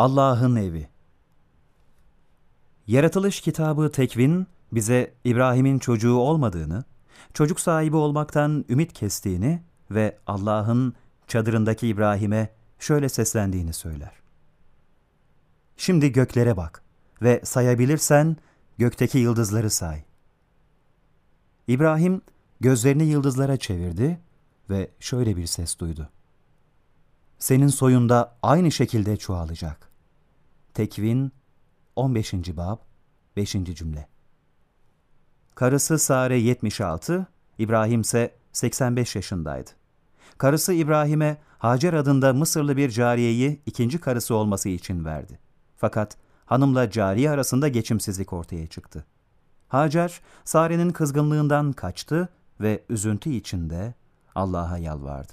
Allah'ın evi. Yaratılış kitabı Tekvin bize İbrahim'in çocuğu olmadığını, çocuk sahibi olmaktan ümit kestiğini ve Allah'ın çadırındaki İbrahim'e şöyle seslendiğini söyler. Şimdi göklere bak ve sayabilirsen gökteki yıldızları say. İbrahim gözlerini yıldızlara çevirdi ve şöyle bir ses duydu. Senin soyunda aynı şekilde çoğalacak. Tekvin 15. bab 5. cümle. Karısı Sare 76, İbrahim ise 85 yaşındaydı. Karısı İbrahim'e Hacer adında Mısırlı bir cariyeyi ikinci karısı olması için verdi. Fakat hanımla cariye arasında geçimsizlik ortaya çıktı. Hacer, Sare'nin kızgınlığından kaçtı ve üzüntü içinde Allah'a yalvardı.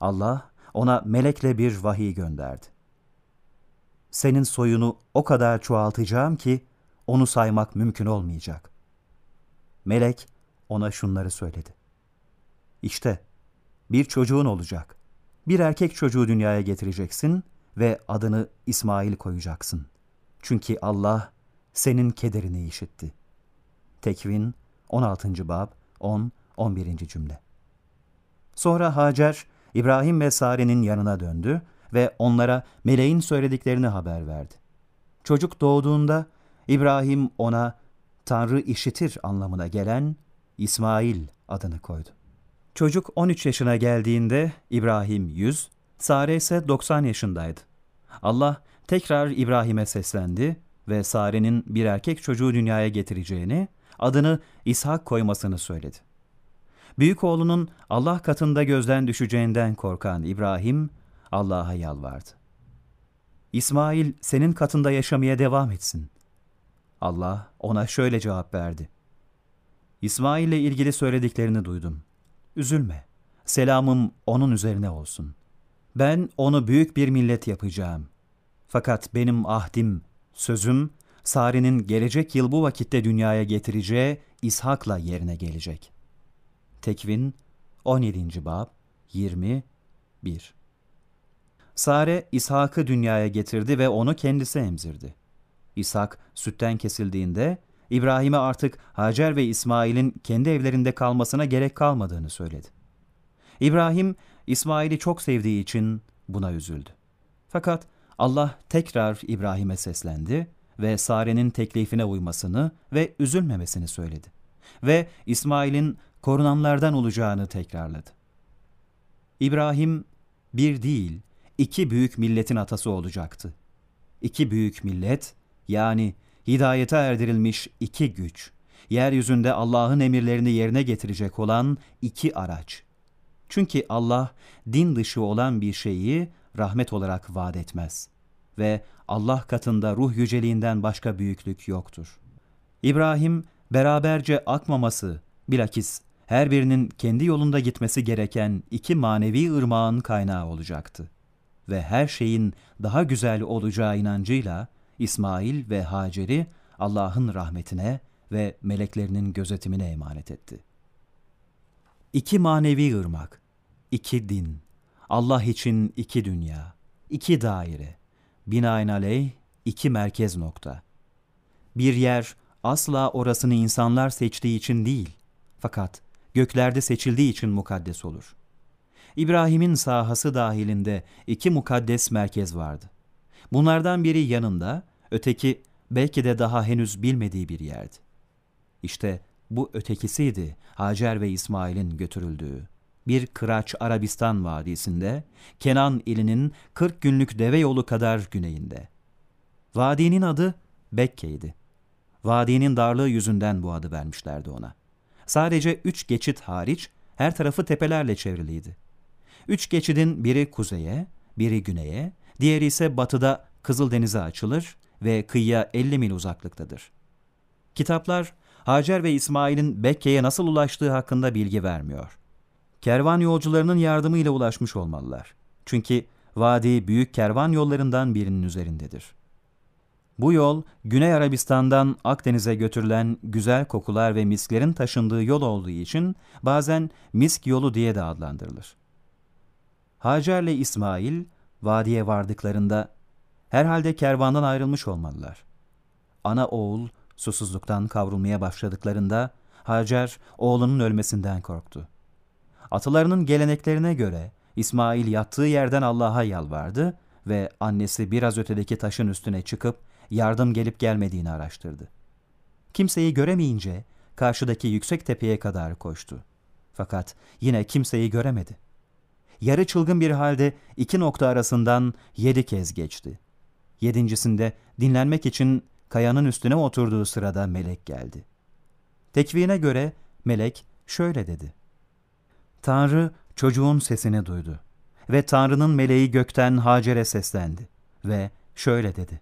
Allah ona melekle bir vahiy gönderdi. Senin soyunu o kadar çoğaltacağım ki onu saymak mümkün olmayacak. Melek ona şunları söyledi. İşte bir çocuğun olacak. Bir erkek çocuğu dünyaya getireceksin ve adını İsmail koyacaksın. Çünkü Allah senin kederini işitti. Tekvin 16. bab 10 11. cümle. Sonra Hacer İbrahim ve Sare'nin yanına döndü ve onlara meleğin söylediklerini haber verdi. Çocuk doğduğunda İbrahim ona Tanrı işitir anlamına gelen İsmail adını koydu. Çocuk 13 yaşına geldiğinde İbrahim 100, Sare ise 90 yaşındaydı. Allah tekrar İbrahim'e seslendi ve Sare'nin bir erkek çocuğu dünyaya getireceğini, adını İshak koymasını söyledi. Büyük oğlunun Allah katında gözden düşeceğinden korkan İbrahim Allah'a yalvardı. İsmail senin katında yaşamaya devam etsin. Allah ona şöyle cevap verdi. İsmail ile ilgili söylediklerini duydum. Üzülme. Selamım onun üzerine olsun. Ben onu büyük bir millet yapacağım. Fakat benim ahdim, sözüm, Sari'nin gelecek yıl bu vakitte dünyaya getireceği İshak'la yerine gelecek.'' Tekvin 17. bab 21 Sare İshak'ı dünyaya getirdi ve onu kendisi emzirdi. İshak sütten kesildiğinde İbrahim'e artık Hacer ve İsmail'in kendi evlerinde kalmasına gerek kalmadığını söyledi. İbrahim İsmail'i çok sevdiği için buna üzüldü. Fakat Allah tekrar İbrahim'e seslendi ve Sare'nin teklifine uymasını ve üzülmemesini söyledi. Ve İsmail'in korunanlardan olacağını tekrarladı. İbrahim bir değil, iki büyük milletin atası olacaktı. İki büyük millet, yani hidayete erdirilmiş iki güç, yeryüzünde Allah'ın emirlerini yerine getirecek olan iki araç. Çünkü Allah din dışı olan bir şeyi rahmet olarak vaat etmez ve Allah katında ruh yüceliğinden başka büyüklük yoktur. İbrahim beraberce akmaması, bilakis her birinin kendi yolunda gitmesi gereken iki manevi ırmağın kaynağı olacaktı. Ve her şeyin daha güzel olacağı inancıyla İsmail ve Hacer'i Allah'ın rahmetine ve meleklerinin gözetimine emanet etti. İki manevi ırmak, iki din, Allah için iki dünya, iki daire, binaenaleyh iki merkez nokta. Bir yer asla orasını insanlar seçtiği için değil, fakat göklerde seçildiği için mukaddes olur. İbrahim'in sahası dahilinde iki mukaddes merkez vardı. Bunlardan biri yanında, öteki belki de daha henüz bilmediği bir yerdi. İşte bu ötekisiydi Hacer ve İsmail'in götürüldüğü. Bir kıraç Arabistan vadisinde, Kenan ilinin 40 günlük deve yolu kadar güneyinde. Vadinin adı Bekke'ydi. Vadinin darlığı yüzünden bu adı vermişlerdi ona.'' Sadece üç geçit hariç her tarafı tepelerle çevriliydi. Üç geçidin biri kuzeye, biri güneye, diğeri ise batıda Kızıldeniz'e açılır ve kıyıya 50 mil uzaklıktadır. Kitaplar Hacer ve İsmail'in Bekke'ye nasıl ulaştığı hakkında bilgi vermiyor. Kervan yolcularının yardımıyla ulaşmış olmalılar. Çünkü vadi büyük kervan yollarından birinin üzerindedir. Bu yol Güney Arabistan'dan Akdeniz'e götürülen güzel kokular ve misklerin taşındığı yol olduğu için bazen misk yolu diye de adlandırılır. Hacer'le İsmail vadiye vardıklarında Herhalde kervandan ayrılmış olmalılar. Ana oğul susuzluktan kavrulmaya başladıklarında Hacer oğlunun ölmesinden korktu. Atalarının geleneklerine göre İsmail yattığı yerden Allah'a yalvardı ve annesi biraz ötedeki taşın üstüne çıkıp yardım gelip gelmediğini araştırdı. Kimseyi göremeyince karşıdaki yüksek tepeye kadar koştu. Fakat yine kimseyi göremedi. Yarı çılgın bir halde iki nokta arasından yedi kez geçti. Yedincisinde dinlenmek için kayanın üstüne oturduğu sırada melek geldi. Tekvine göre melek şöyle dedi. Tanrı çocuğun sesini duydu ve Tanrı'nın meleği gökten Hacer'e seslendi ve şöyle dedi.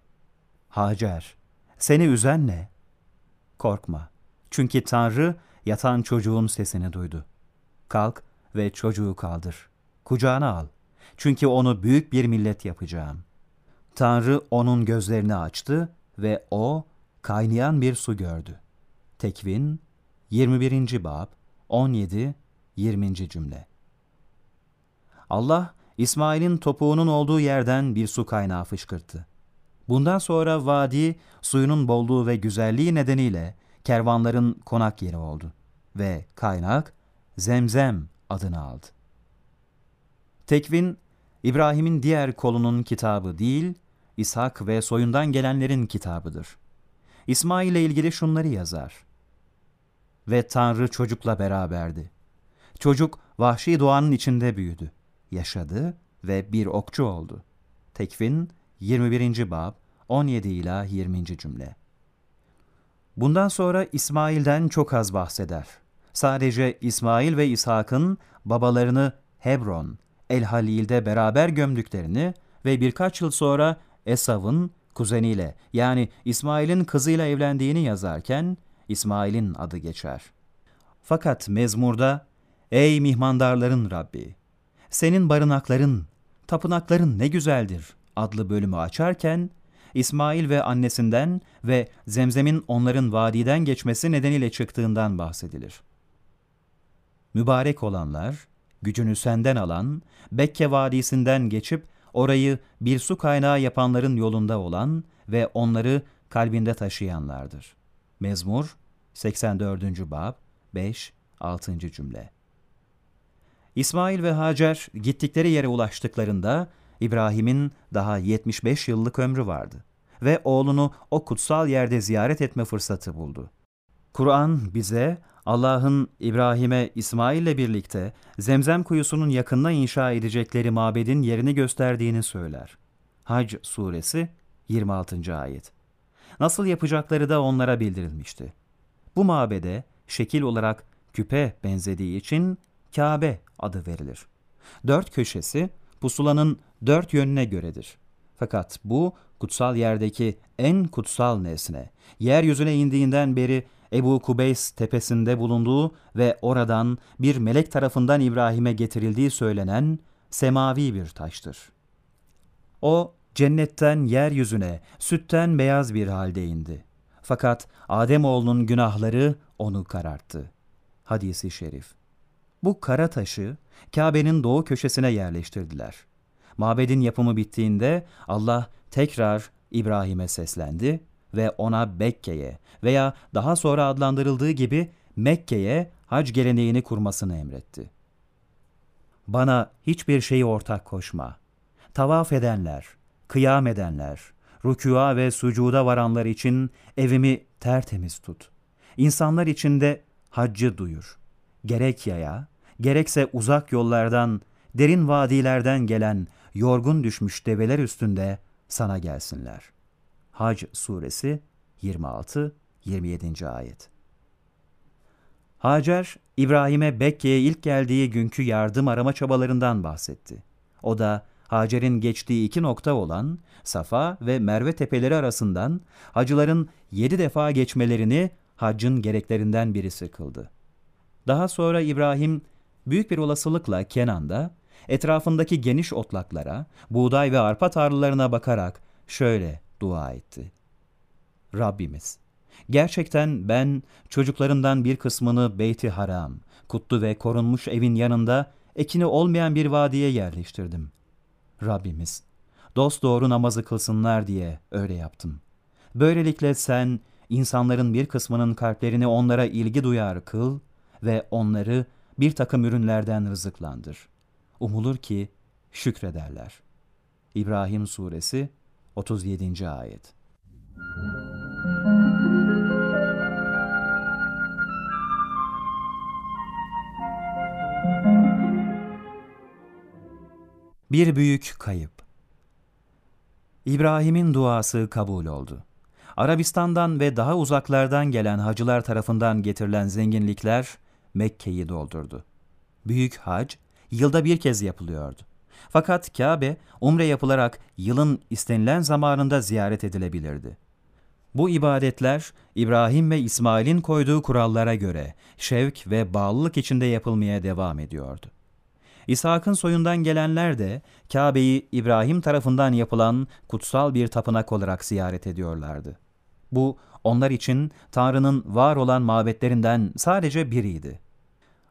Hacer, seni üzen ne? Korkma, çünkü Tanrı yatan çocuğun sesini duydu. Kalk ve çocuğu kaldır. Kucağına al. Çünkü onu büyük bir millet yapacağım. Tanrı onun gözlerini açtı ve o kaynayan bir su gördü. Tekvin 21. bab 17 20. cümle. Allah İsmail'in topuğunun olduğu yerden bir su kaynağı fışkırttı. Bundan sonra vadi suyunun bolluğu ve güzelliği nedeniyle kervanların konak yeri oldu ve kaynak Zemzem adını aldı. Tekvin, İbrahim'in diğer kolunun kitabı değil, İshak ve soyundan gelenlerin kitabıdır. İsmail ile ilgili şunları yazar. Ve Tanrı çocukla beraberdi. Çocuk vahşi doğanın içinde büyüdü, yaşadı ve bir okçu oldu. Tekvin 21. bab 17 ila 20. cümle. Bundan sonra İsmail'den çok az bahseder. Sadece İsmail ve İshak'ın babalarını Hebron, El Halil'de beraber gömdüklerini ve birkaç yıl sonra Esav'ın kuzeniyle yani İsmail'in kızıyla evlendiğini yazarken İsmail'in adı geçer. Fakat mezmurda Ey mihmandarların Rabbi! Senin barınakların, tapınakların ne güzeldir adlı bölümü açarken İsmail ve annesinden ve Zemzem'in onların vadiden geçmesi nedeniyle çıktığından bahsedilir. Mübarek olanlar, gücünü senden alan, Bekke Vadisi'nden geçip orayı bir su kaynağı yapanların yolunda olan ve onları kalbinde taşıyanlardır. Mezmur 84. bab 5 6. cümle. İsmail ve Hacer gittikleri yere ulaştıklarında İbrahim'in daha 75 yıllık ömrü vardı ve oğlunu o kutsal yerde ziyaret etme fırsatı buldu. Kur'an bize Allah'ın İbrahim'e İsmail ile birlikte Zemzem kuyusunun yakınına inşa edecekleri mabedin yerini gösterdiğini söyler. Hac suresi 26. ayet. Nasıl yapacakları da onlara bildirilmişti. Bu mabede şekil olarak küpe benzediği için Kabe adı verilir. Dört köşesi pusulanın dört yönüne göredir. Fakat bu kutsal yerdeki en kutsal nesne, yeryüzüne indiğinden beri Ebu Kubeys tepesinde bulunduğu ve oradan bir melek tarafından İbrahim'e getirildiği söylenen semavi bir taştır. O cennetten yeryüzüne sütten beyaz bir halde indi. Fakat Ademoğlunun günahları onu kararttı. Hadisi şerif. Bu kara taşı Kabe'nin doğu köşesine yerleştirdiler. Mabedin yapımı bittiğinde Allah tekrar İbrahim'e seslendi ve ona Bekke'ye veya daha sonra adlandırıldığı gibi Mekke'ye hac geleneğini kurmasını emretti. Bana hiçbir şeyi ortak koşma. Tavaf edenler, kıyam edenler, rükûa ve sucuda varanlar için evimi tertemiz tut. İnsanlar için de haccı duyur. Gerek yaya, gerekse uzak yollardan, derin vadilerden gelen yorgun düşmüş develer üstünde sana gelsinler. Hac suresi 26-27. ayet. Hacer, İbrahim'e Bekke'ye ilk geldiği günkü yardım arama çabalarından bahsetti. O da Hacer'in geçtiği iki nokta olan Safa ve Merve tepeleri arasından hacıların yedi defa geçmelerini haccın gereklerinden birisi kıldı. Daha sonra İbrahim büyük bir olasılıkla Kenan'da etrafındaki geniş otlaklara, buğday ve arpa tarlalarına bakarak şöyle dua etti. Rabbimiz, gerçekten ben çocuklarından bir kısmını Beyti Haram, kutlu ve korunmuş evin yanında ekini olmayan bir vadiye yerleştirdim. Rabbimiz, dost doğru namazı kılsınlar diye öyle yaptım. Böylelikle sen insanların bir kısmının kalplerini onlara ilgi duyar kıl ve onları bir takım ürünlerden rızıklandır. Umulur ki şükrederler. İbrahim Suresi 37. Ayet Bir büyük kayıp İbrahim'in duası kabul oldu. Arabistan'dan ve daha uzaklardan gelen hacılar tarafından getirilen zenginlikler Mekke'yi doldurdu. Büyük hac yılda bir kez yapılıyordu. Fakat Kabe umre yapılarak yılın istenilen zamanında ziyaret edilebilirdi. Bu ibadetler İbrahim ve İsmail'in koyduğu kurallara göre şevk ve bağlılık içinde yapılmaya devam ediyordu. İshak'ın soyundan gelenler de Kabe'yi İbrahim tarafından yapılan kutsal bir tapınak olarak ziyaret ediyorlardı. Bu onlar için Tanrı'nın var olan mabetlerinden sadece biriydi.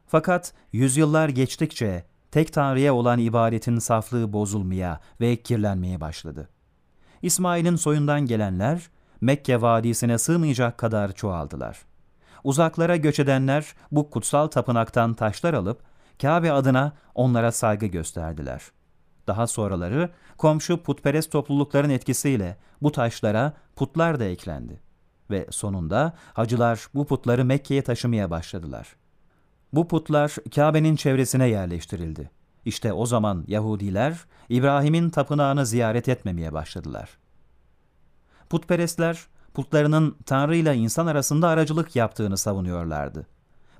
Fakat yüzyıllar geçtikçe tek Tanrı'ya olan ibadetin saflığı bozulmaya ve kirlenmeye başladı. İsmail'in soyundan gelenler Mekke vadisine sığmayacak kadar çoğaldılar. Uzaklara göç edenler bu kutsal tapınaktan taşlar alıp Kabe adına onlara saygı gösterdiler. Daha sonraları komşu putperest toplulukların etkisiyle bu taşlara putlar da eklendi. Ve sonunda hacılar bu putları Mekke'ye taşımaya başladılar. Bu putlar Kabe'nin çevresine yerleştirildi. İşte o zaman Yahudiler İbrahim'in tapınağını ziyaret etmemeye başladılar. Putperestler putlarının Tanrı ile insan arasında aracılık yaptığını savunuyorlardı.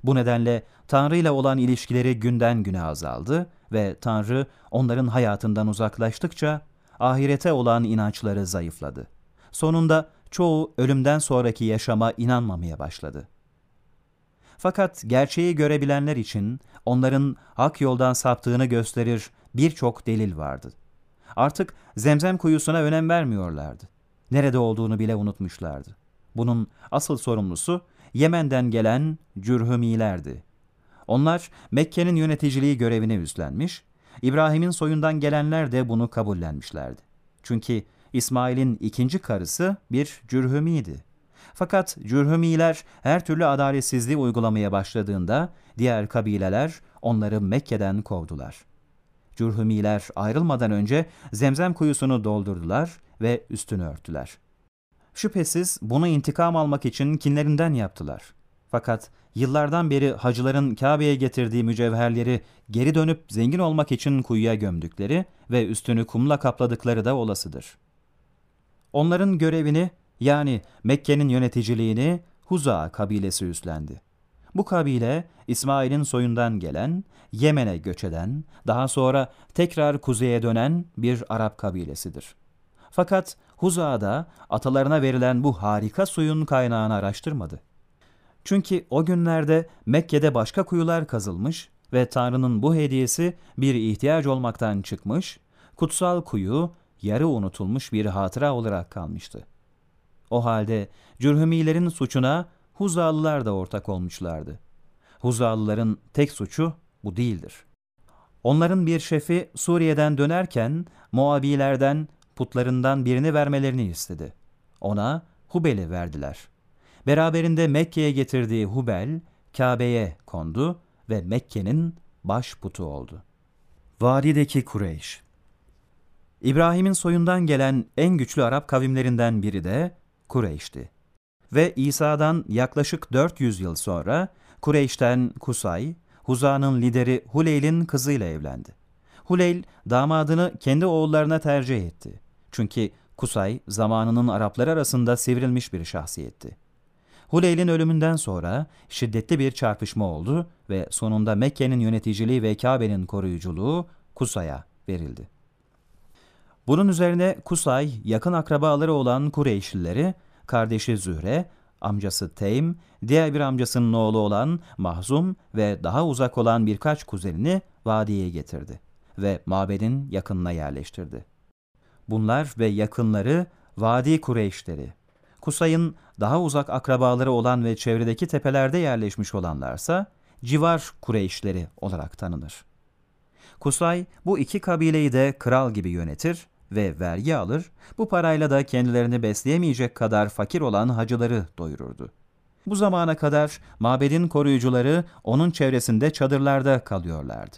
Bu nedenle Tanrı ile olan ilişkileri günden güne azaldı ve Tanrı onların hayatından uzaklaştıkça ahirete olan inançları zayıfladı. Sonunda çoğu ölümden sonraki yaşama inanmamaya başladı. Fakat gerçeği görebilenler için onların hak yoldan saptığını gösterir birçok delil vardı. Artık zemzem kuyusuna önem vermiyorlardı. Nerede olduğunu bile unutmuşlardı. Bunun asıl sorumlusu Yemen'den gelen Cürhümilerdi. Onlar Mekke'nin yöneticiliği görevini üstlenmiş, İbrahim'in soyundan gelenler de bunu kabullenmişlerdi. Çünkü İsmail'in ikinci karısı bir Cürhümiydi. Fakat Cürhümiler her türlü adaletsizliği uygulamaya başladığında diğer kabileler onları Mekke'den kovdular. Cürhümiler ayrılmadan önce zemzem kuyusunu doldurdular ve üstünü örttüler. Şüphesiz bunu intikam almak için kinlerinden yaptılar. Fakat yıllardan beri hacıların Kabe'ye getirdiği mücevherleri geri dönüp zengin olmak için kuyuya gömdükleri ve üstünü kumla kapladıkları da olasıdır. Onların görevini yani Mekke'nin yöneticiliğini Huza kabilesi üstlendi. Bu kabile İsmail'in soyundan gelen, Yemen'e göç eden, daha sonra tekrar kuzeye dönen bir Arap kabilesidir. Fakat Huza'da atalarına verilen bu harika suyun kaynağını araştırmadı. Çünkü o günlerde Mekke'de başka kuyular kazılmış ve Tanrı'nın bu hediyesi bir ihtiyaç olmaktan çıkmış, kutsal kuyu yarı unutulmuş bir hatıra olarak kalmıştı. O halde Cürhümilerin suçuna Huzalılar da ortak olmuşlardı. Huzalıların tek suçu bu değildir. Onların bir şefi Suriye'den dönerken Moabilerden putlarından birini vermelerini istedi. Ona Hubel'i verdiler. Beraberinde Mekke'ye getirdiği Hubel, Kabe'ye kondu ve Mekke'nin baş putu oldu. Vadideki Kureyş İbrahim'in soyundan gelen en güçlü Arap kavimlerinden biri de Kureyş'ti. Ve İsa'dan yaklaşık 400 yıl sonra Kureyş'ten Kusay, Huza'nın lideri Huleyl'in kızıyla evlendi. Huleyl damadını kendi oğullarına tercih etti. Çünkü Kusay zamanının Araplar arasında sivrilmiş bir şahsiyetti. Huleyl'in ölümünden sonra şiddetli bir çarpışma oldu ve sonunda Mekke'nin yöneticiliği ve Kabe'nin koruyuculuğu Kusay'a verildi. Bunun üzerine Kusay yakın akrabaları olan Kureyşlileri, kardeşi Zühre, amcası Teym, diğer bir amcasının oğlu olan Mahzum ve daha uzak olan birkaç kuzenini vadiye getirdi ve mabedin yakınına yerleştirdi. Bunlar ve yakınları Vadi Kureyşleri. Kusay'ın daha uzak akrabaları olan ve çevredeki tepelerde yerleşmiş olanlarsa civar Kureyşleri olarak tanınır. Kusay bu iki kabileyi de kral gibi yönetir ve vergi alır, bu parayla da kendilerini besleyemeyecek kadar fakir olan hacıları doyururdu. Bu zamana kadar mabedin koruyucuları onun çevresinde çadırlarda kalıyorlardı.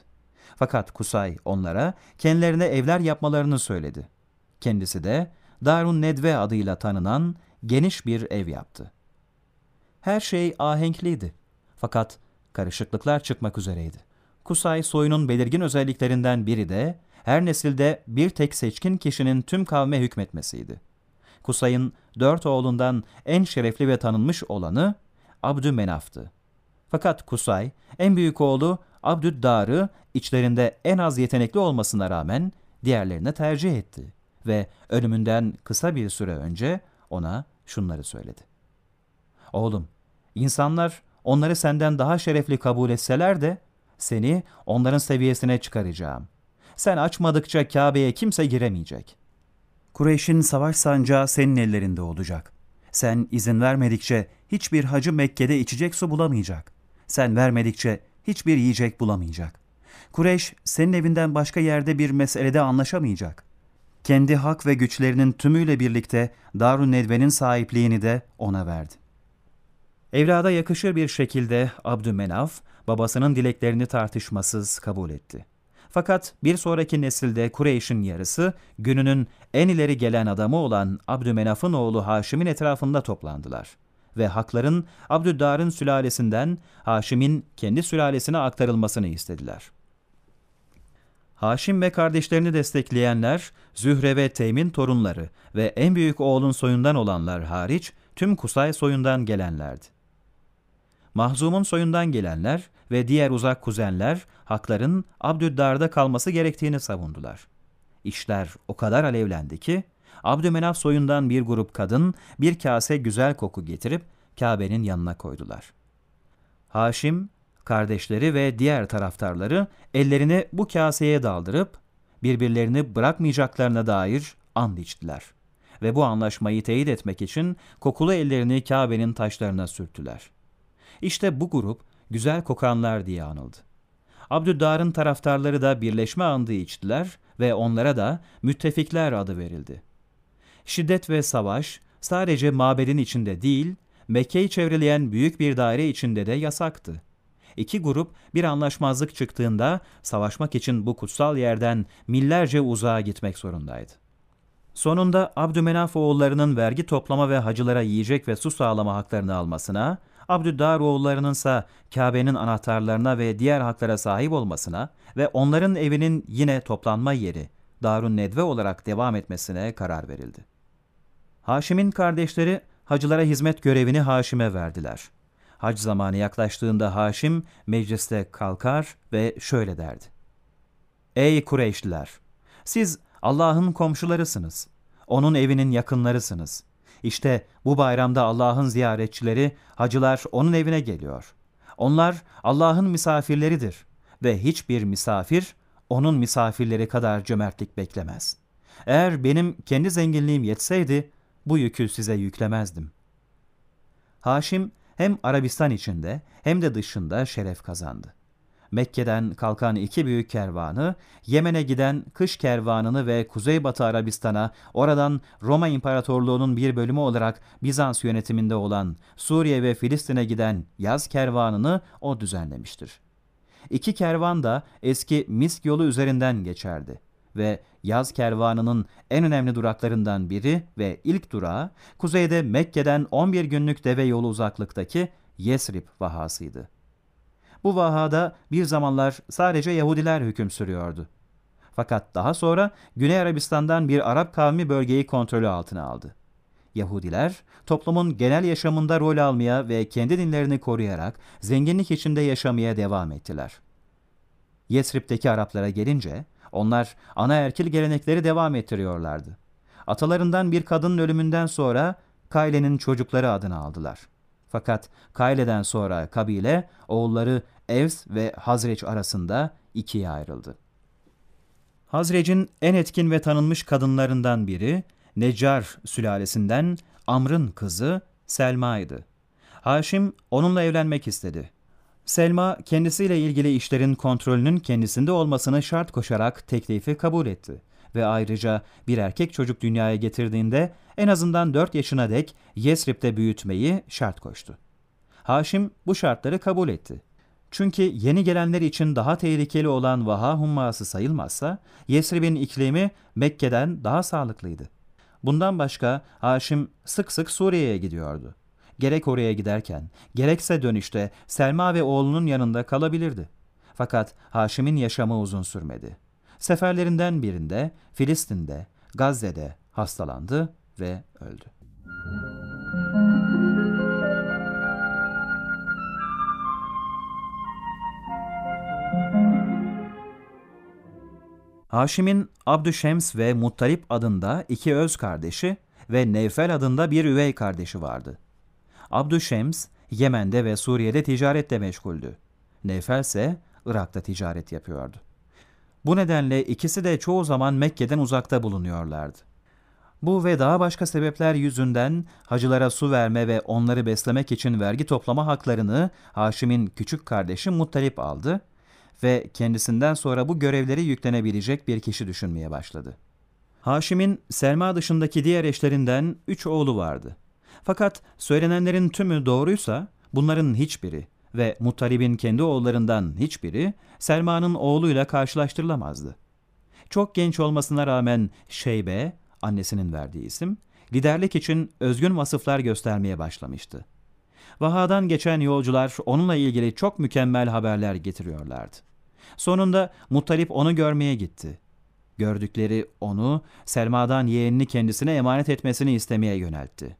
Fakat Kusay onlara kendilerine evler yapmalarını söyledi. Kendisi de Darun Nedve adıyla tanınan geniş bir ev yaptı. Her şey ahenkliydi. Fakat karışıklıklar çıkmak üzereydi. Kusay soyunun belirgin özelliklerinden biri de her nesilde bir tek seçkin kişinin tüm kavme hükmetmesiydi. Kusay'ın dört oğlundan en şerefli ve tanınmış olanı Abdümenaf'tı. Fakat Kusay, en büyük oğlu Abdüddar'ı içlerinde en az yetenekli olmasına rağmen diğerlerine tercih etti ve ölümünden kısa bir süre önce ona şunları söyledi. Oğlum, insanlar onları senden daha şerefli kabul etseler de seni onların seviyesine çıkaracağım. Sen açmadıkça Kabe'ye kimse giremeyecek. Kureyş'in savaş sancağı senin ellerinde olacak. Sen izin vermedikçe hiçbir hacı Mekke'de içecek su bulamayacak. Sen vermedikçe hiçbir yiyecek bulamayacak. Kureyş senin evinden başka yerde bir meselede anlaşamayacak. Kendi hak ve güçlerinin tümüyle birlikte Darun Nedve'nin sahipliğini de ona verdi. Evlada yakışır bir şekilde Abdümenaf, babasının dileklerini tartışmasız kabul etti. Fakat bir sonraki nesilde Kureyş'in yarısı gününün en ileri gelen adamı olan Abdümenaf'ın oğlu Haşim'in etrafında toplandılar ve hakların Abdüddar'ın sülalesinden Haşim'in kendi sülalesine aktarılmasını istediler. Haşim ve kardeşlerini destekleyenler, Zühre ve Teym'in torunları ve en büyük oğlun soyundan olanlar hariç tüm Kusay soyundan gelenlerdi. Mahzum'un soyundan gelenler ve diğer uzak kuzenler hakların Abdüddar'da kalması gerektiğini savundular. İşler o kadar alevlendi ki Abdümenaf soyundan bir grup kadın bir kase güzel koku getirip Kabe'nin yanına koydular. Haşim, kardeşleri ve diğer taraftarları ellerini bu kaseye daldırıp birbirlerini bırakmayacaklarına dair and içtiler. Ve bu anlaşmayı teyit etmek için kokulu ellerini Kabe'nin taşlarına sürttüler. İşte bu grup güzel kokanlar diye anıldı. Abdüddar'ın taraftarları da birleşme andı içtiler ve onlara da müttefikler adı verildi. Şiddet ve savaş sadece mabedin içinde değil, Mekke'yi çevreleyen büyük bir daire içinde de yasaktı. İki grup bir anlaşmazlık çıktığında savaşmak için bu kutsal yerden millerce uzağa gitmek zorundaydı. Sonunda Abdümenaf oğullarının vergi toplama ve hacılara yiyecek ve su sağlama haklarını almasına, Abdüddar oğullarının ise Kabe'nin anahtarlarına ve diğer haklara sahip olmasına ve onların evinin yine toplanma yeri Darun Nedve olarak devam etmesine karar verildi. Haşim'in kardeşleri hacılara hizmet görevini Haşim'e verdiler. Hac zamanı yaklaştığında Haşim mecliste kalkar ve şöyle derdi. Ey Kureyşliler! Siz Allah'ın komşularısınız. Onun evinin yakınlarısınız. İşte bu bayramda Allah'ın ziyaretçileri, hacılar onun evine geliyor. Onlar Allah'ın misafirleridir ve hiçbir misafir onun misafirleri kadar cömertlik beklemez. Eğer benim kendi zenginliğim yetseydi bu yükü size yüklemezdim. Haşim hem Arabistan içinde hem de dışında şeref kazandı. Mekke'den kalkan iki büyük kervanı, Yemen'e giden kış kervanını ve Kuzeybatı Arabistan'a, oradan Roma İmparatorluğu'nun bir bölümü olarak Bizans yönetiminde olan Suriye ve Filistin'e giden yaz kervanını o düzenlemiştir. İki kervan da eski Misk yolu üzerinden geçerdi ve yaz kervanının en önemli duraklarından biri ve ilk durağı kuzeyde Mekke'den 11 günlük deve yolu uzaklıktaki Yesrib vahasıydı. Bu vahada bir zamanlar sadece Yahudiler hüküm sürüyordu. Fakat daha sonra Güney Arabistan'dan bir Arap kavmi bölgeyi kontrolü altına aldı. Yahudiler toplumun genel yaşamında rol almaya ve kendi dinlerini koruyarak zenginlik içinde yaşamaya devam ettiler. Yesrib'deki Araplara gelince onlar ana erkil gelenekleri devam ettiriyorlardı. Atalarından bir kadının ölümünden sonra Kayle'nin çocukları adını aldılar. Fakat Kayle'den sonra kabile oğulları Evs ve Hazreç arasında ikiye ayrıldı. Hazrec'in en etkin ve tanınmış kadınlarından biri Necar sülalesinden Amr'ın kızı Selma'ydı. Haşim onunla evlenmek istedi. Selma kendisiyle ilgili işlerin kontrolünün kendisinde olmasını şart koşarak teklifi kabul etti ve ayrıca bir erkek çocuk dünyaya getirdiğinde en azından 4 yaşına dek Yesrib'de büyütmeyi şart koştu. Haşim bu şartları kabul etti. Çünkü yeni gelenler için daha tehlikeli olan Vaha humması sayılmazsa Yesrib'in iklimi Mekke'den daha sağlıklıydı. Bundan başka Haşim sık sık Suriye'ye gidiyordu. Gerek oraya giderken, gerekse dönüşte Selma ve oğlunun yanında kalabilirdi. Fakat Haşim'in yaşamı uzun sürmedi. Seferlerinden birinde Filistin'de, Gazze'de hastalandı ve öldü. Haşim'in Abdüşems ve Muttalip adında iki öz kardeşi ve Nevfel adında bir üvey kardeşi vardı. Abdüşems, Yemen'de ve Suriye'de ticarette meşguldü. Nevfel ise Irak'ta ticaret yapıyordu. Bu nedenle ikisi de çoğu zaman Mekke'den uzakta bulunuyorlardı. Bu ve daha başka sebepler yüzünden hacılara su verme ve onları beslemek için vergi toplama haklarını Haşim'in küçük kardeşi Muttalip aldı ve kendisinden sonra bu görevleri yüklenebilecek bir kişi düşünmeye başladı. Haşim'in Selma dışındaki diğer eşlerinden üç oğlu vardı. Fakat söylenenlerin tümü doğruysa bunların hiçbiri ve Muttalib'in kendi oğullarından hiçbiri Selma'nın oğluyla karşılaştırılamazdı. Çok genç olmasına rağmen Şeybe, annesinin verdiği isim, liderlik için özgün vasıflar göstermeye başlamıştı. Vaha'dan geçen yolcular onunla ilgili çok mükemmel haberler getiriyorlardı. Sonunda Muttalip onu görmeye gitti. Gördükleri onu Selma'dan yeğenini kendisine emanet etmesini istemeye yöneltti.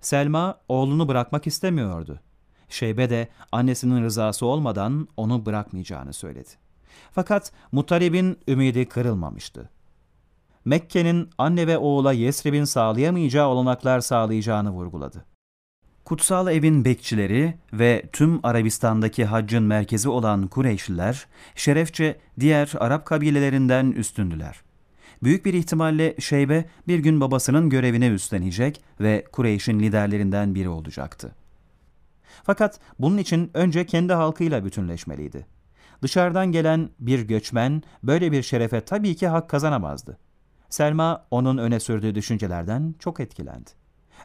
Selma oğlunu bırakmak istemiyordu. Şeybe de annesinin rızası olmadan onu bırakmayacağını söyledi. Fakat Muttalib'in ümidi kırılmamıştı. Mekke'nin anne ve oğula Yesrib'in sağlayamayacağı olanaklar sağlayacağını vurguladı. Kutsal evin bekçileri ve tüm Arabistan'daki haccın merkezi olan Kureyşliler, şerefçe diğer Arap kabilelerinden üstündüler. Büyük bir ihtimalle Şeybe bir gün babasının görevine üstlenecek ve Kureyş'in liderlerinden biri olacaktı. Fakat bunun için önce kendi halkıyla bütünleşmeliydi. Dışarıdan gelen bir göçmen böyle bir şerefe tabii ki hak kazanamazdı. Selma onun öne sürdüğü düşüncelerden çok etkilendi.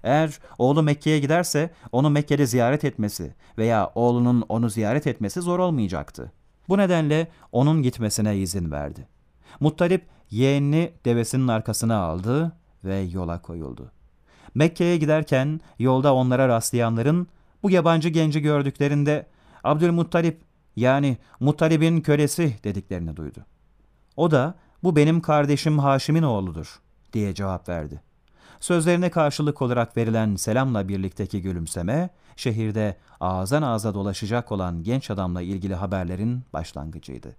Eğer oğlu Mekke'ye giderse onu Mekke'de ziyaret etmesi veya oğlunun onu ziyaret etmesi zor olmayacaktı. Bu nedenle onun gitmesine izin verdi. Muttalip yeğenini devesinin arkasına aldı ve yola koyuldu. Mekke'ye giderken yolda onlara rastlayanların bu yabancı genci gördüklerinde Abdülmuttalip yani Muttalib'in kölesi dediklerini duydu. O da bu benim kardeşim Haşim'in oğludur diye cevap verdi. Sözlerine karşılık olarak verilen selamla birlikteki gülümseme, şehirde ağızdan ağza dolaşacak olan genç adamla ilgili haberlerin başlangıcıydı.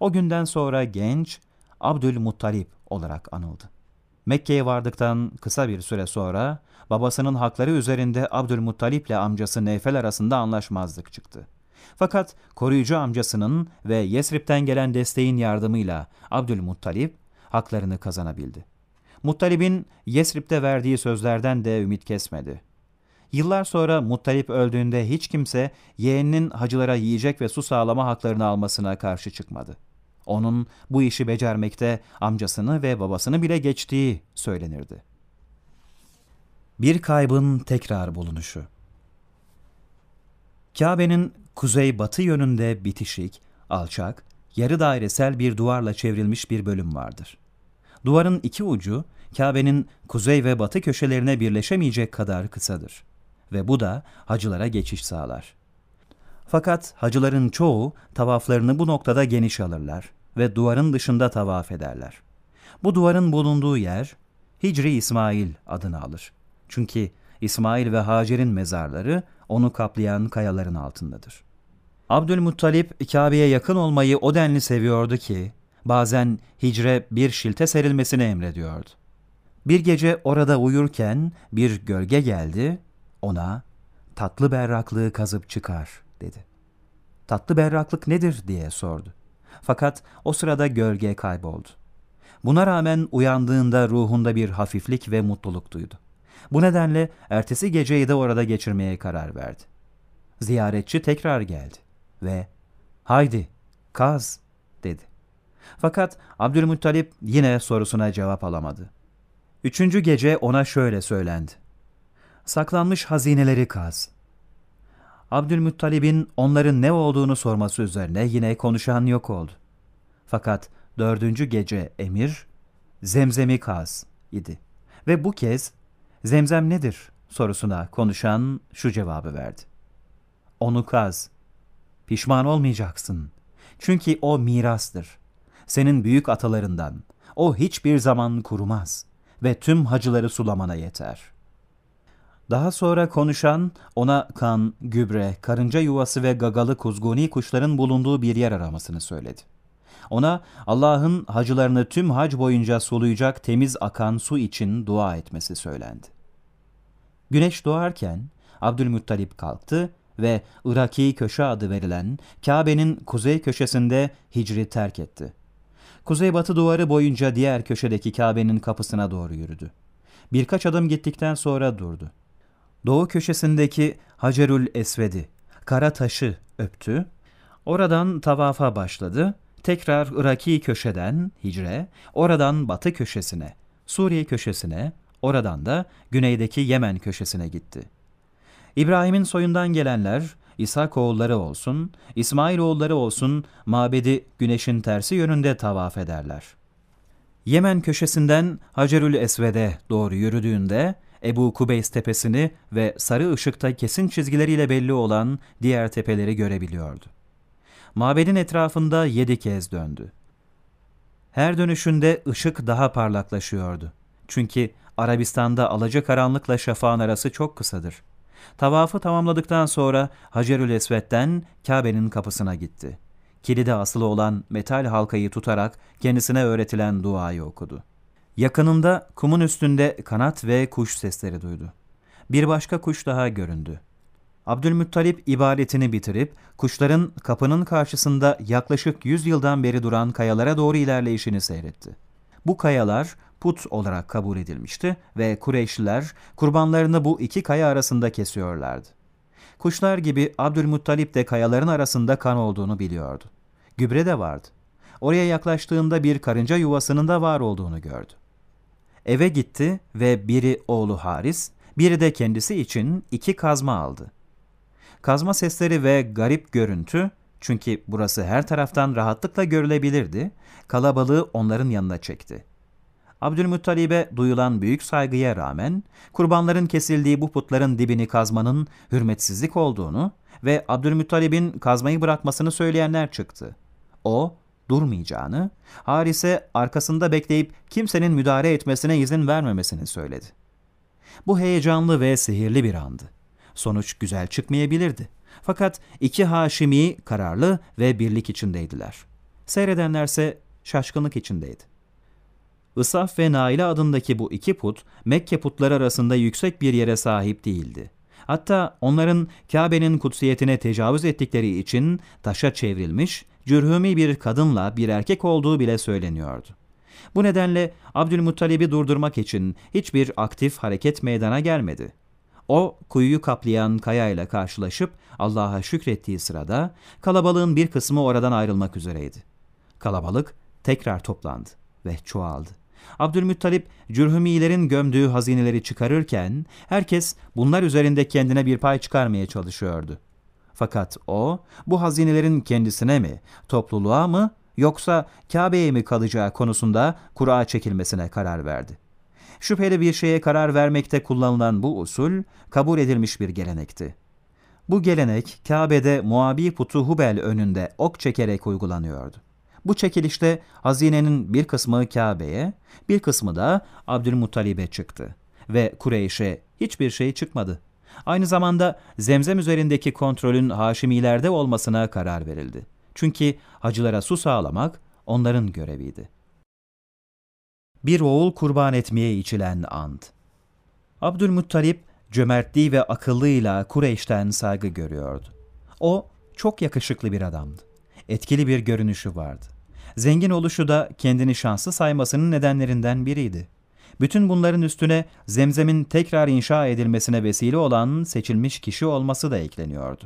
O günden sonra genç, Abdülmuttalip olarak anıldı. Mekke'ye vardıktan kısa bir süre sonra babasının hakları üzerinde Abdülmuttalip ile amcası Neyfel arasında anlaşmazlık çıktı. Fakat koruyucu amcasının ve Yesrib'den gelen desteğin yardımıyla Abdülmuttalip haklarını kazanabildi. Muttalib'in Yesrib'de verdiği sözlerden de ümit kesmedi. Yıllar sonra Muttalip öldüğünde hiç kimse yeğeninin hacılara yiyecek ve su sağlama haklarını almasına karşı çıkmadı. Onun bu işi becermekte amcasını ve babasını bile geçtiği söylenirdi. Bir kaybın tekrar bulunuşu Kabe'nin kuzey-batı yönünde bitişik, alçak, yarı dairesel bir duvarla çevrilmiş bir bölüm vardır. Duvarın iki ucu Kabe'nin kuzey ve batı köşelerine birleşemeyecek kadar kısadır ve bu da hacılara geçiş sağlar. Fakat hacıların çoğu tavaflarını bu noktada geniş alırlar ve duvarın dışında tavaf ederler. Bu duvarın bulunduğu yer Hicri İsmail adını alır. Çünkü İsmail ve Hacer'in mezarları onu kaplayan kayaların altındadır. Abdülmuttalip Kabe'ye yakın olmayı o denli seviyordu ki bazen hicre bir şilte serilmesini emrediyordu. Bir gece orada uyurken bir gölge geldi, ona tatlı berraklığı kazıp çıkar dedi. Tatlı berraklık nedir diye sordu. Fakat o sırada gölge kayboldu. Buna rağmen uyandığında ruhunda bir hafiflik ve mutluluk duydu. Bu nedenle ertesi geceyi de orada geçirmeye karar verdi. Ziyaretçi tekrar geldi ve ''Haydi, kaz'' dedi. Fakat Abdülmuttalip yine sorusuna cevap alamadı. Üçüncü gece ona şöyle söylendi. Saklanmış hazineleri kaz. Abdülmuttalib'in onların ne olduğunu sorması üzerine yine konuşan yok oldu. Fakat dördüncü gece emir, zemzemi kaz idi. Ve bu kez zemzem nedir sorusuna konuşan şu cevabı verdi. Onu kaz. Pişman olmayacaksın. Çünkü o mirastır. Senin büyük atalarından. O hiçbir zaman kurumaz ve tüm hacıları sulamana yeter. Daha sonra konuşan ona kan, gübre, karınca yuvası ve gagalı kuzguni kuşların bulunduğu bir yer aramasını söyledi. Ona Allah'ın hacılarını tüm hac boyunca soluyacak temiz akan su için dua etmesi söylendi. Güneş doğarken Abdülmuttalip kalktı ve Iraki köşe adı verilen Kabe'nin kuzey köşesinde hicri terk etti. Kuzeybatı duvarı boyunca diğer köşedeki Kabe'nin kapısına doğru yürüdü. Birkaç adım gittikten sonra durdu. Doğu köşesindeki Hacerül Esved'i, kara taşı öptü. Oradan tavafa başladı. Tekrar Iraki köşeden hicre, oradan batı köşesine, Suriye köşesine, oradan da güneydeki Yemen köşesine gitti. İbrahim'in soyundan gelenler İshak oğulları olsun, İsmail oğulları olsun mabedi güneşin tersi yönünde tavaf ederler. Yemen köşesinden Hacerül Esved'e doğru yürüdüğünde Ebu Kubeys tepesini ve sarı ışıkta kesin çizgileriyle belli olan diğer tepeleri görebiliyordu. Mabedin etrafında yedi kez döndü. Her dönüşünde ışık daha parlaklaşıyordu. Çünkü Arabistan'da alacakaranlıkla şafağın arası çok kısadır. Tavafı tamamladıktan sonra Hacerül Esved'den Kabe'nin kapısına gitti. Kilide asılı olan metal halkayı tutarak kendisine öğretilen duayı okudu. Yakınında kumun üstünde kanat ve kuş sesleri duydu. Bir başka kuş daha göründü. Abdülmuttalip ibadetini bitirip kuşların kapının karşısında yaklaşık 100 yıldan beri duran kayalara doğru ilerleyişini seyretti. Bu kayalar put olarak kabul edilmişti ve Kureyşliler kurbanlarını bu iki kaya arasında kesiyorlardı. Kuşlar gibi Abdülmuttalip de kayaların arasında kan olduğunu biliyordu. Gübre de vardı. Oraya yaklaştığında bir karınca yuvasının da var olduğunu gördü. Eve gitti ve biri oğlu Haris, biri de kendisi için iki kazma aldı. Kazma sesleri ve garip görüntü, çünkü burası her taraftan rahatlıkla görülebilirdi, kalabalığı onların yanına çekti. Abdülmuttalib'e duyulan büyük saygıya rağmen kurbanların kesildiği bu putların dibini kazmanın hürmetsizlik olduğunu ve Abdülmuttalib'in kazmayı bırakmasını söyleyenler çıktı. O durmayacağını, Haris'e arkasında bekleyip kimsenin müdahale etmesine izin vermemesini söyledi. Bu heyecanlı ve sihirli bir andı. Sonuç güzel çıkmayabilirdi. Fakat iki Haşimi kararlı ve birlik içindeydiler. Seyredenlerse şaşkınlık içindeydi. Isaf ve Naile adındaki bu iki put Mekke putları arasında yüksek bir yere sahip değildi. Hatta onların Kabe'nin kutsiyetine tecavüz ettikleri için taşa çevrilmiş, cürhumi bir kadınla bir erkek olduğu bile söyleniyordu. Bu nedenle Abdülmuttalib'i durdurmak için hiçbir aktif hareket meydana gelmedi. O kuyuyu kaplayan kayayla karşılaşıp Allah'a şükrettiği sırada kalabalığın bir kısmı oradan ayrılmak üzereydi. Kalabalık tekrar toplandı ve çoğaldı. Abdülmuttalip cürhümilerin gömdüğü hazineleri çıkarırken herkes bunlar üzerinde kendine bir pay çıkarmaya çalışıyordu. Fakat o bu hazinelerin kendisine mi, topluluğa mı yoksa Kabe'ye mi kalacağı konusunda kura çekilmesine karar verdi. Şüpheli bir şeye karar vermekte kullanılan bu usul kabul edilmiş bir gelenekti. Bu gelenek Kabe'de Muabi putu Hubel önünde ok çekerek uygulanıyordu. Bu çekilişte hazinenin bir kısmı Kabe'ye, bir kısmı da Abdülmuttalib'e çıktı ve Kureyş'e hiçbir şey çıkmadı. Aynı zamanda zemzem üzerindeki kontrolün Haşimilerde olmasına karar verildi. Çünkü hacılara su sağlamak onların göreviydi. Bir oğul kurban etmeye içilen ant. Abdülmuttalip cömertliği ve akıllıyla Kureyş'ten saygı görüyordu. O çok yakışıklı bir adamdı. Etkili bir görünüşü vardı. Zengin oluşu da kendini şanslı saymasının nedenlerinden biriydi. Bütün bunların üstüne zemzemin tekrar inşa edilmesine vesile olan seçilmiş kişi olması da ekleniyordu.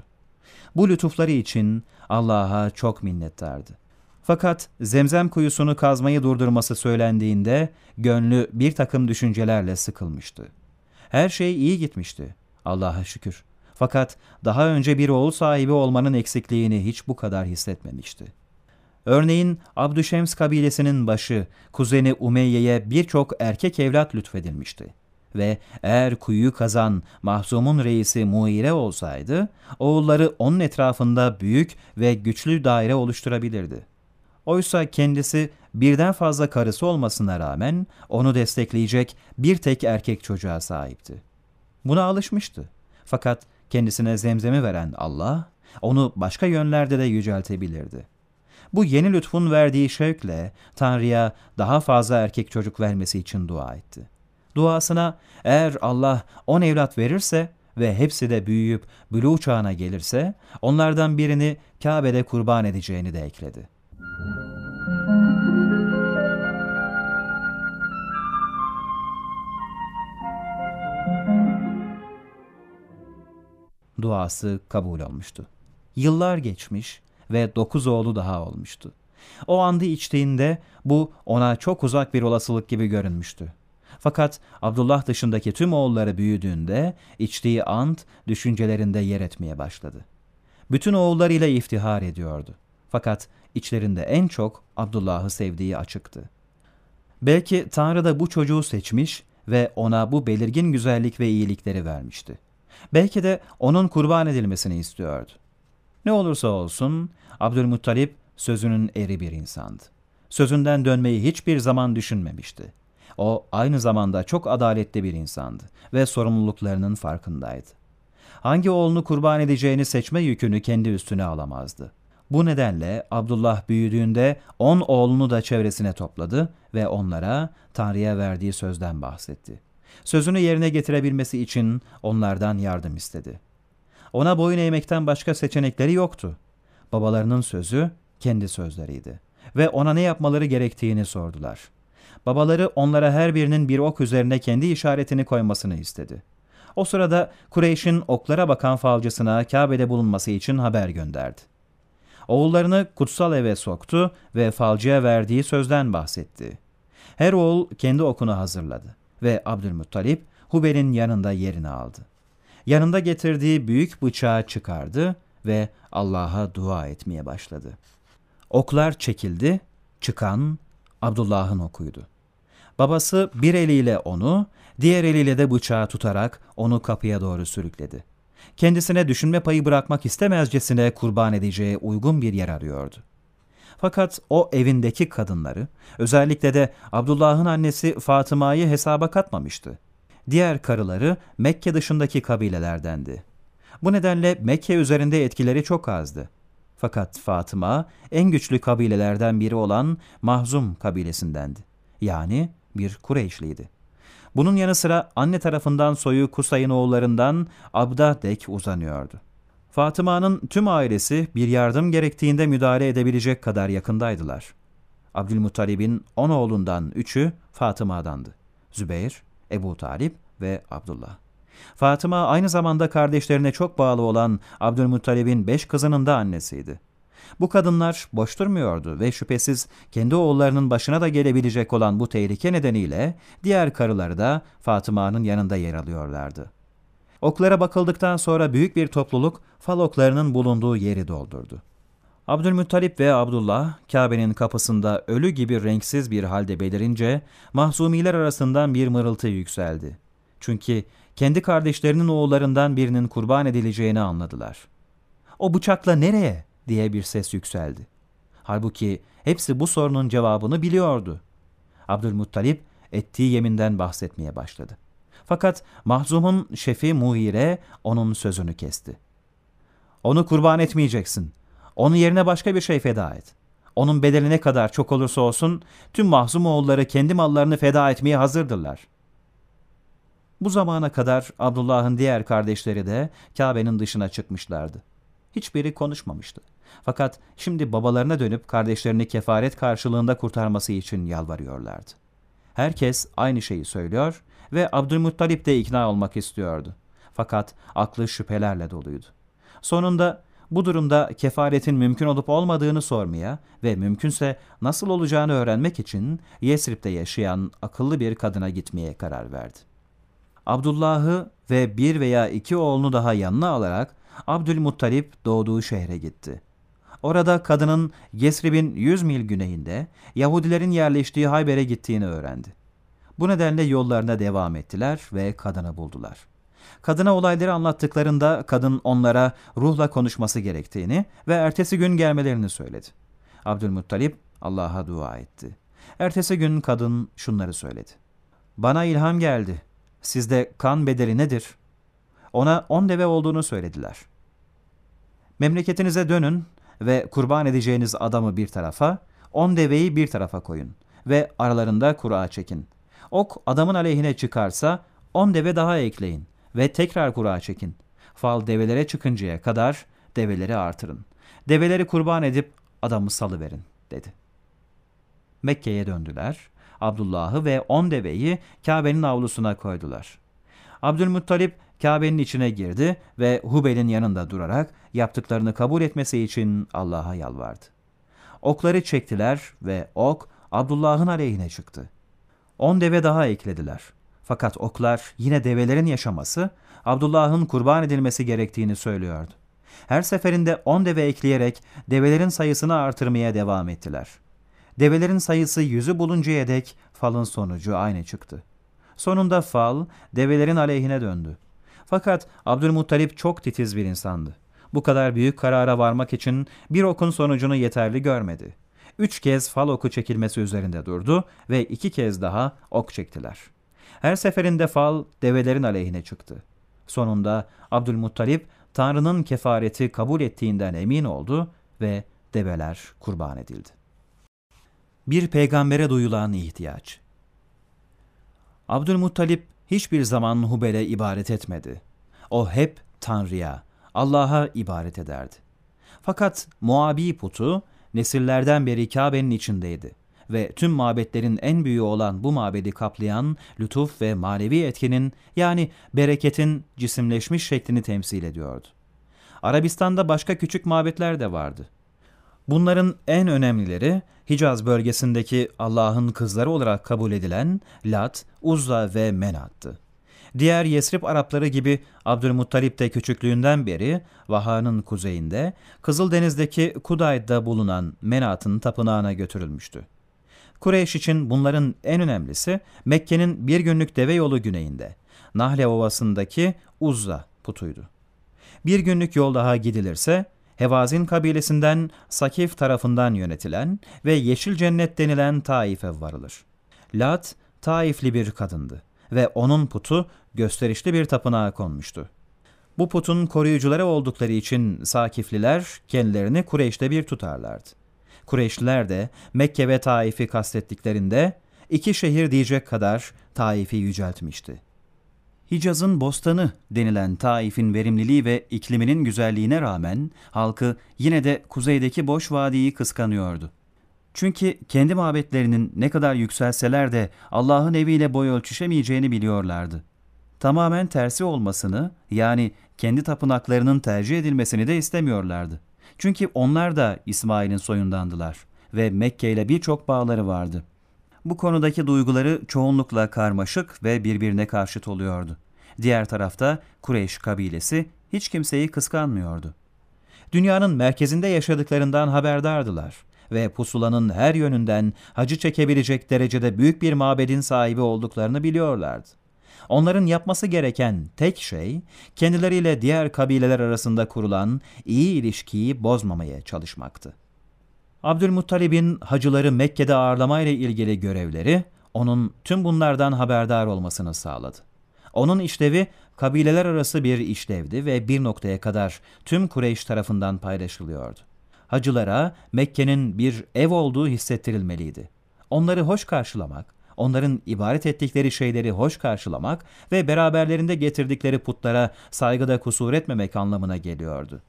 Bu lütufları için Allah'a çok minnettardı. Fakat zemzem kuyusunu kazmayı durdurması söylendiğinde gönlü bir takım düşüncelerle sıkılmıştı. Her şey iyi gitmişti. Allah'a şükür. Fakat daha önce bir oğul sahibi olmanın eksikliğini hiç bu kadar hissetmemişti. Örneğin Abdüşems kabilesinin başı, kuzeni Umeyye'ye birçok erkek evlat lütfedilmişti. Ve eğer kuyuyu kazan Mahzum'un reisi Muire olsaydı, oğulları onun etrafında büyük ve güçlü daire oluşturabilirdi. Oysa kendisi birden fazla karısı olmasına rağmen onu destekleyecek bir tek erkek çocuğa sahipti. Buna alışmıştı. Fakat kendisine zemzemi veren Allah, onu başka yönlerde de yüceltebilirdi. Bu yeni lütfun verdiği şevkle Tanrı'ya daha fazla erkek çocuk vermesi için dua etti. Duasına eğer Allah on evlat verirse ve hepsi de büyüyüp bülü çağına gelirse onlardan birini Kabe'de kurban edeceğini de ekledi. Duası kabul olmuştu. Yıllar geçmiş ve dokuz oğlu daha olmuştu. O andı içtiğinde bu ona çok uzak bir olasılık gibi görünmüştü. Fakat Abdullah dışındaki tüm oğulları büyüdüğünde içtiği ant düşüncelerinde yer etmeye başladı. Bütün oğullarıyla iftihar ediyordu. Fakat içlerinde en çok Abdullah'ı sevdiği açıktı. Belki Tanrı da bu çocuğu seçmiş ve ona bu belirgin güzellik ve iyilikleri vermişti. Belki de onun kurban edilmesini istiyordu. Ne olursa olsun Abdülmuttalip sözünün eri bir insandı. Sözünden dönmeyi hiçbir zaman düşünmemişti. O aynı zamanda çok adaletli bir insandı ve sorumluluklarının farkındaydı. Hangi oğlunu kurban edeceğini seçme yükünü kendi üstüne alamazdı. Bu nedenle Abdullah büyüdüğünde on oğlunu da çevresine topladı ve onlara Tanrı'ya verdiği sözden bahsetti. Sözünü yerine getirebilmesi için onlardan yardım istedi. Ona boyun eğmekten başka seçenekleri yoktu. Babalarının sözü kendi sözleriydi ve ona ne yapmaları gerektiğini sordular. Babaları onlara her birinin bir ok üzerine kendi işaretini koymasını istedi. O sırada Kureyş'in oklara bakan falcısına Kabe'de bulunması için haber gönderdi. Oğullarını kutsal eve soktu ve falcıya verdiği sözden bahsetti. Her oğul kendi okunu hazırladı ve Abdülmuttalip Hubel'in yanında yerini aldı. Yanında getirdiği büyük bıçağı çıkardı ve Allah'a dua etmeye başladı. Oklar çekildi, çıkan Abdullah'ın okuydu. Babası bir eliyle onu, diğer eliyle de bıçağı tutarak onu kapıya doğru sürükledi. Kendisine düşünme payı bırakmak istemezcesine kurban edeceği uygun bir yer arıyordu. Fakat o evindeki kadınları, özellikle de Abdullah'ın annesi Fatıma'yı hesaba katmamıştı. Diğer karıları Mekke dışındaki kabilelerdendi. Bu nedenle Mekke üzerinde etkileri çok azdı. Fakat Fatıma en güçlü kabilelerden biri olan Mahzum kabilesindendi. Yani bir Kureyşliydi. Bunun yanı sıra anne tarafından soyu Kusay'ın oğullarından Abda dek uzanıyordu. Fatıma'nın tüm ailesi bir yardım gerektiğinde müdahale edebilecek kadar yakındaydılar. Abdülmuttalib'in on oğlundan üçü Fatıma'dandı. Zübeyir, Ebu Talip ve Abdullah. Fatıma aynı zamanda kardeşlerine çok bağlı olan Abdülmuttalib'in beş kızının da annesiydi. Bu kadınlar boş durmuyordu ve şüphesiz kendi oğullarının başına da gelebilecek olan bu tehlike nedeniyle diğer karıları da Fatıma'nın yanında yer alıyorlardı. Oklara bakıldıktan sonra büyük bir topluluk fal oklarının bulunduğu yeri doldurdu. Abdülmuttalip ve Abdullah Kabe'nin kapısında ölü gibi renksiz bir halde belirince mahzumiler arasından bir mırıltı yükseldi. Çünkü kendi kardeşlerinin oğullarından birinin kurban edileceğini anladılar. O bıçakla nereye diye bir ses yükseldi. Halbuki hepsi bu sorunun cevabını biliyordu. Abdülmuttalip ettiği yeminden bahsetmeye başladı. Fakat mahzumun şefi Muhire onun sözünü kesti. Onu kurban etmeyeceksin. Onun yerine başka bir şey feda et. Onun bedeli ne kadar çok olursa olsun tüm mahzum oğulları kendi mallarını feda etmeye hazırdırlar. Bu zamana kadar Abdullah'ın diğer kardeşleri de Kabe'nin dışına çıkmışlardı. Hiçbiri konuşmamıştı. Fakat şimdi babalarına dönüp kardeşlerini kefaret karşılığında kurtarması için yalvarıyorlardı. Herkes aynı şeyi söylüyor ve Abdülmuttalip de ikna olmak istiyordu. Fakat aklı şüphelerle doluydu. Sonunda Bu durumda kefaretin mümkün olup olmadığını sormaya ve mümkünse nasıl olacağını öğrenmek için Yesrib'de yaşayan akıllı bir kadına gitmeye karar verdi. Abdullah'ı ve bir veya iki oğlunu daha yanına alarak Abdülmuttalip doğduğu şehre gitti. Orada kadının Yesrib'in 100 mil güneyinde Yahudilerin yerleştiği Hayber'e gittiğini öğrendi. Bu nedenle yollarına devam ettiler ve kadını buldular. Kadına olayları anlattıklarında kadın onlara ruhla konuşması gerektiğini ve ertesi gün gelmelerini söyledi. Abdülmuttalip Allah'a dua etti. Ertesi gün kadın şunları söyledi. Bana ilham geldi. Sizde kan bedeli nedir? Ona on deve olduğunu söylediler. Memleketinize dönün ve kurban edeceğiniz adamı bir tarafa, on deveyi bir tarafa koyun ve aralarında kura çekin. Ok adamın aleyhine çıkarsa on deve daha ekleyin ve tekrar kura çekin. Fal develere çıkıncaya kadar develeri artırın. Develeri kurban edip adamı salıverin dedi. Mekke'ye döndüler. Abdullah'ı ve on deveyi Kabe'nin avlusuna koydular. Abdülmuttalip Kabe'nin içine girdi ve Hubel'in yanında durarak yaptıklarını kabul etmesi için Allah'a yalvardı. Okları çektiler ve ok Abdullah'ın aleyhine çıktı. On deve daha eklediler. Fakat oklar yine develerin yaşaması, Abdullah'ın kurban edilmesi gerektiğini söylüyordu. Her seferinde on deve ekleyerek develerin sayısını artırmaya devam ettiler. Develerin sayısı yüzü buluncaya dek falın sonucu aynı çıktı. Sonunda fal develerin aleyhine döndü. Fakat Abdülmuttalip çok titiz bir insandı. Bu kadar büyük karara varmak için bir okun sonucunu yeterli görmedi. Üç kez fal oku çekilmesi üzerinde durdu ve iki kez daha ok çektiler. Her seferinde fal develerin aleyhine çıktı. Sonunda Abdülmuttalip Tanrı'nın kefareti kabul ettiğinden emin oldu ve develer kurban edildi. Bir peygambere duyulan ihtiyaç Abdülmuttalip hiçbir zaman Hubel'e ibaret etmedi. O hep Tanrı'ya, Allah'a ibaret ederdi. Fakat Muabi putu nesillerden beri Kabe'nin içindeydi ve tüm mabetlerin en büyüğü olan bu mabedi kaplayan lütuf ve manevi etkinin yani bereketin cisimleşmiş şeklini temsil ediyordu. Arabistan'da başka küçük mabetler de vardı. Bunların en önemlileri Hicaz bölgesindeki Allah'ın kızları olarak kabul edilen Lat, Uzza ve Menat'tı. Diğer Yesrib Arapları gibi Abdülmuttalip de küçüklüğünden beri Vaha'nın kuzeyinde Kızıldeniz'deki Kudayd'da bulunan Menat'ın tapınağına götürülmüştü. Kureyş için bunların en önemlisi Mekke'nin bir günlük deve yolu güneyinde Nahle Ovası'ndaki Uzza putuydu. Bir günlük yol daha gidilirse Hevazin kabilesinden Sakif tarafından yönetilen ve Yeşil Cennet denilen Taif'e varılır. Lat, Taifli bir kadındı ve onun putu gösterişli bir tapınağa konmuştu. Bu putun koruyucuları oldukları için Sakifliler kendilerini Kureyş'te bir tutarlardı. Kureyşliler de Mekke ve Taif'i kastettiklerinde iki şehir diyecek kadar Taif'i yüceltmişti. Hicaz'ın bostanı denilen Taif'in verimliliği ve ikliminin güzelliğine rağmen halkı yine de kuzeydeki boş vadiyi kıskanıyordu. Çünkü kendi mabetlerinin ne kadar yükselseler de Allah'ın eviyle boy ölçüşemeyeceğini biliyorlardı. Tamamen tersi olmasını yani kendi tapınaklarının tercih edilmesini de istemiyorlardı. Çünkü onlar da İsmail'in soyundandılar ve Mekke ile birçok bağları vardı.'' Bu konudaki duyguları çoğunlukla karmaşık ve birbirine karşıt oluyordu. Diğer tarafta Kureyş kabilesi hiç kimseyi kıskanmıyordu. Dünyanın merkezinde yaşadıklarından haberdardılar ve pusulanın her yönünden hacı çekebilecek derecede büyük bir mabedin sahibi olduklarını biliyorlardı. Onların yapması gereken tek şey kendileriyle diğer kabileler arasında kurulan iyi ilişkiyi bozmamaya çalışmaktı. Abdülmuttalib'in hacıları Mekke'de ağırlamayla ilgili görevleri onun tüm bunlardan haberdar olmasını sağladı. Onun işlevi kabileler arası bir işlevdi ve bir noktaya kadar tüm Kureyş tarafından paylaşılıyordu. Hacılara Mekke'nin bir ev olduğu hissettirilmeliydi. Onları hoş karşılamak, onların ibaret ettikleri şeyleri hoş karşılamak ve beraberlerinde getirdikleri putlara saygıda kusur etmemek anlamına geliyordu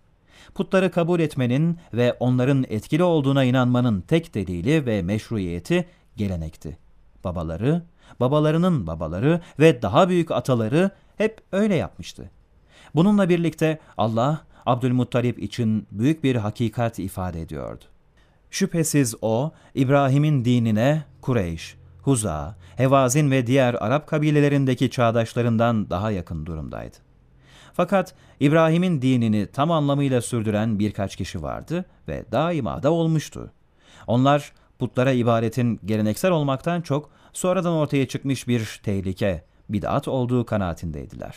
putları kabul etmenin ve onların etkili olduğuna inanmanın tek delili ve meşruiyeti gelenekti. Babaları, babalarının babaları ve daha büyük ataları hep öyle yapmıştı. Bununla birlikte Allah, Abdülmuttalip için büyük bir hakikat ifade ediyordu. Şüphesiz o, İbrahim'in dinine Kureyş, Huza, Hevazin ve diğer Arap kabilelerindeki çağdaşlarından daha yakın durumdaydı. Fakat İbrahim'in dinini tam anlamıyla sürdüren birkaç kişi vardı ve daima da olmuştu. Onlar putlara ibadetin geleneksel olmaktan çok sonradan ortaya çıkmış bir tehlike, bid'at olduğu kanaatindeydiler.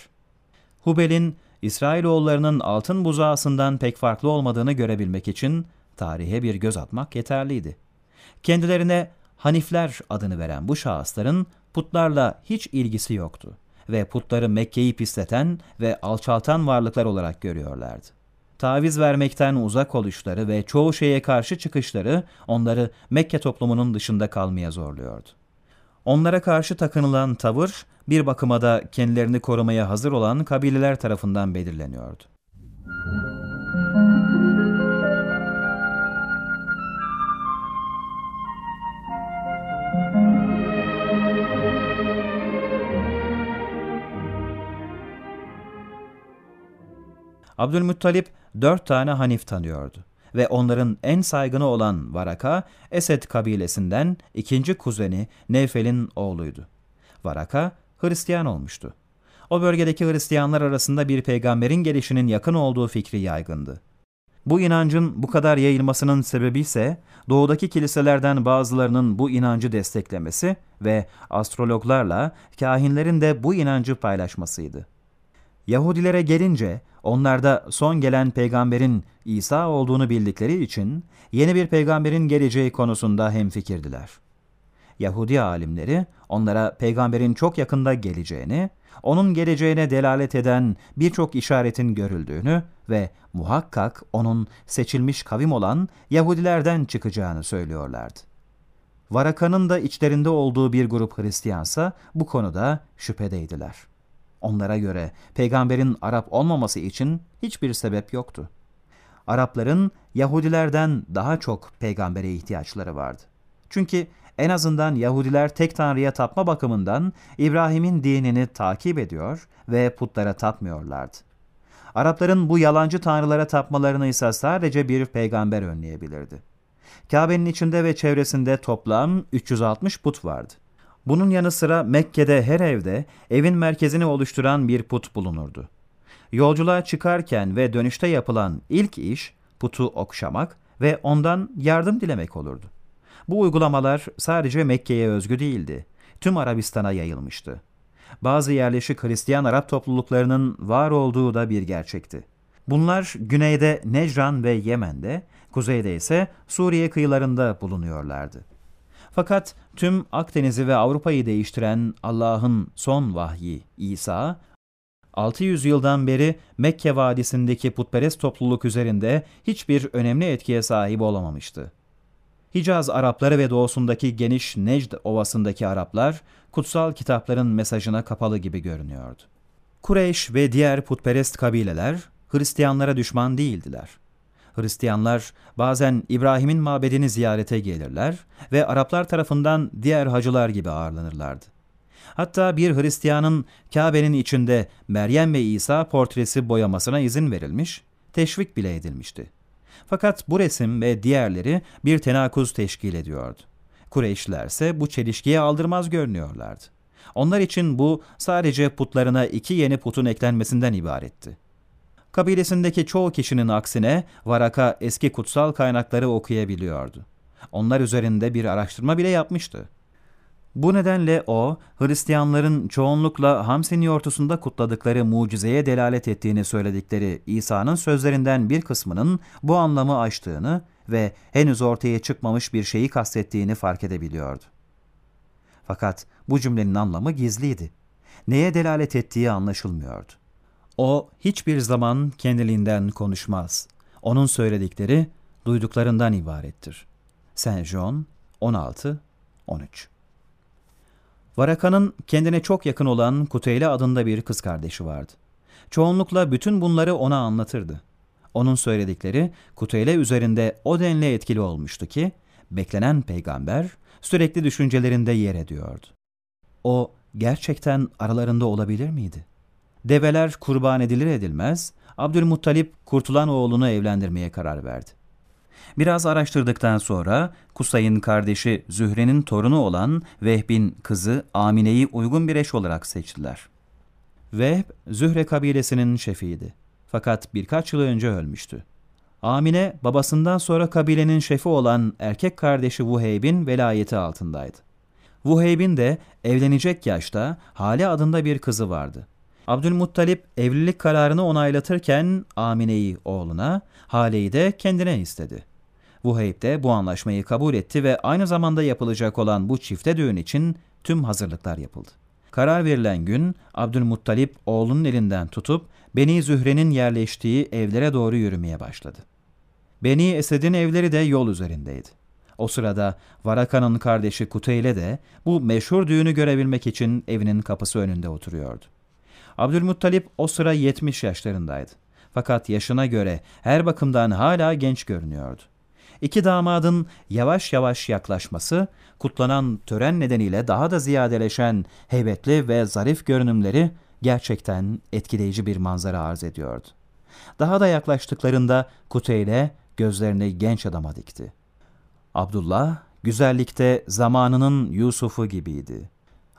Hubel'in İsrailoğullarının altın buzağısından pek farklı olmadığını görebilmek için tarihe bir göz atmak yeterliydi. Kendilerine Hanifler adını veren bu şahısların putlarla hiç ilgisi yoktu ve putları Mekke'yi pisleten ve alçaltan varlıklar olarak görüyorlardı. Taviz vermekten uzak oluşları ve çoğu şeye karşı çıkışları onları Mekke toplumunun dışında kalmaya zorluyordu. Onlara karşı takınılan tavır bir bakıma da kendilerini korumaya hazır olan kabileler tarafından belirleniyordu. Abdülmuttalip dört tane Hanif tanıyordu ve onların en saygını olan Varaka, Esed kabilesinden ikinci kuzeni Nevfel'in oğluydu. Varaka, Hristiyan olmuştu. O bölgedeki Hristiyanlar arasında bir peygamberin gelişinin yakın olduğu fikri yaygındı. Bu inancın bu kadar yayılmasının sebebi ise doğudaki kiliselerden bazılarının bu inancı desteklemesi ve astrologlarla kahinlerin de bu inancı paylaşmasıydı. Yahudilere gelince onlarda son gelen peygamberin İsa olduğunu bildikleri için yeni bir peygamberin geleceği konusunda hemfikirdiler. Yahudi alimleri onlara peygamberin çok yakında geleceğini, onun geleceğine delalet eden birçok işaretin görüldüğünü ve muhakkak onun seçilmiş kavim olan Yahudilerden çıkacağını söylüyorlardı. Varaka'nın da içlerinde olduğu bir grup Hristiyansa bu konuda şüphedeydiler. Onlara göre peygamberin Arap olmaması için hiçbir sebep yoktu. Arapların Yahudilerden daha çok peygambere ihtiyaçları vardı. Çünkü en azından Yahudiler tek tanrıya tapma bakımından İbrahim'in dinini takip ediyor ve putlara tapmıyorlardı. Arapların bu yalancı tanrılara tapmalarını ise sadece bir peygamber önleyebilirdi. Kabe'nin içinde ve çevresinde toplam 360 put vardı. Bunun yanı sıra Mekke'de her evde evin merkezini oluşturan bir put bulunurdu. Yolculuğa çıkarken ve dönüşte yapılan ilk iş putu okşamak ve ondan yardım dilemek olurdu. Bu uygulamalar sadece Mekke'ye özgü değildi. Tüm Arabistan'a yayılmıştı. Bazı yerleşik Hristiyan Arap topluluklarının var olduğu da bir gerçekti. Bunlar güneyde Necran ve Yemen'de, kuzeyde ise Suriye kıyılarında bulunuyorlardı. Fakat tüm Akdeniz'i ve Avrupa'yı değiştiren Allah'ın son vahyi İsa, 600 yıldan beri Mekke Vadisi'ndeki putperest topluluk üzerinde hiçbir önemli etkiye sahip olamamıştı. Hicaz Arapları ve doğusundaki geniş Necd Ovası'ndaki Araplar, kutsal kitapların mesajına kapalı gibi görünüyordu. Kureyş ve diğer putperest kabileler, Hristiyanlara düşman değildiler. Hristiyanlar bazen İbrahim'in mabedini ziyarete gelirler ve Araplar tarafından diğer hacılar gibi ağırlanırlardı. Hatta bir Hristiyanın Kabe'nin içinde Meryem ve İsa portresi boyamasına izin verilmiş, teşvik bile edilmişti. Fakat bu resim ve diğerleri bir tenakuz teşkil ediyordu. Kureyşliler ise bu çelişkiye aldırmaz görünüyorlardı. Onlar için bu sadece putlarına iki yeni putun eklenmesinden ibaretti. Kabilesindeki çoğu kişinin aksine Varaka eski kutsal kaynakları okuyabiliyordu. Onlar üzerinde bir araştırma bile yapmıştı. Bu nedenle o, Hristiyanların çoğunlukla Hamsin yortusunda kutladıkları mucizeye delalet ettiğini söyledikleri İsa'nın sözlerinden bir kısmının bu anlamı aştığını ve henüz ortaya çıkmamış bir şeyi kastettiğini fark edebiliyordu. Fakat bu cümlenin anlamı gizliydi. Neye delalet ettiği anlaşılmıyordu. O hiçbir zaman kendiliğinden konuşmaz. Onun söyledikleri duyduklarından ibarettir. Saint John 16 13 Varaka'nın kendine çok yakın olan Kuteyle adında bir kız kardeşi vardı. Çoğunlukla bütün bunları ona anlatırdı. Onun söyledikleri Kuteyle üzerinde o denli etkili olmuştu ki, beklenen peygamber sürekli düşüncelerinde yer ediyordu. O gerçekten aralarında olabilir miydi? Develer kurban edilir edilmez Abdülmuttalip kurtulan oğlunu evlendirmeye karar verdi. Biraz araştırdıktan sonra Kusay'ın kardeşi Zühre'nin torunu olan Vehb'in kızı Amine'yi uygun bir eş olarak seçtiler. Vehb, Zühre kabilesinin şefiydi. Fakat birkaç yıl önce ölmüştü. Amine, babasından sonra kabilenin şefi olan erkek kardeşi Vuheyb'in velayeti altındaydı. Vuheyb'in de evlenecek yaşta Hale adında bir kızı vardı. Abdülmuttalip evlilik kararını onaylatırken Amine'yi oğluna, Hale'yi de kendine istedi. Vuheyb de bu anlaşmayı kabul etti ve aynı zamanda yapılacak olan bu çifte düğün için tüm hazırlıklar yapıldı. Karar verilen gün Abdülmuttalip oğlunun elinden tutup Beni Zühre'nin yerleştiği evlere doğru yürümeye başladı. Beni Esed'in evleri de yol üzerindeydi. O sırada Varaka'nın kardeşi Kuteyle de bu meşhur düğünü görebilmek için evinin kapısı önünde oturuyordu. Abdülmuttalip o sıra 70 yaşlarındaydı. Fakat yaşına göre her bakımdan hala genç görünüyordu. İki damadın yavaş yavaş yaklaşması, kutlanan tören nedeniyle daha da ziyadeleşen heybetli ve zarif görünümleri gerçekten etkileyici bir manzara arz ediyordu. Daha da yaklaştıklarında Kuteyle gözlerini genç adama dikti. Abdullah, güzellikte zamanının Yusuf'u gibiydi.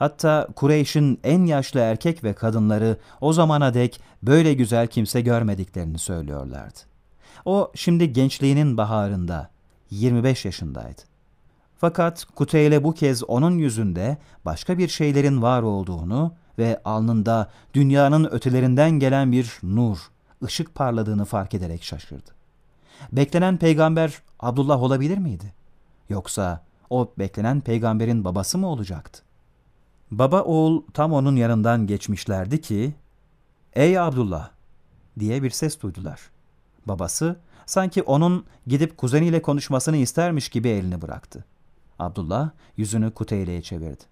Hatta Kureyş'in en yaşlı erkek ve kadınları o zamana dek böyle güzel kimse görmediklerini söylüyorlardı. O şimdi gençliğinin baharında, 25 yaşındaydı. Fakat Kuteyle bu kez onun yüzünde başka bir şeylerin var olduğunu ve alnında dünyanın ötelerinden gelen bir nur, ışık parladığını fark ederek şaşırdı. Beklenen peygamber Abdullah olabilir miydi? Yoksa o beklenen peygamberin babası mı olacaktı? Baba oğul tam onun yanından geçmişlerdi ki, ''Ey Abdullah!'' diye bir ses duydular. Babası sanki onun gidip kuzeniyle konuşmasını istermiş gibi elini bıraktı. Abdullah yüzünü Kuteyle'ye çevirdi.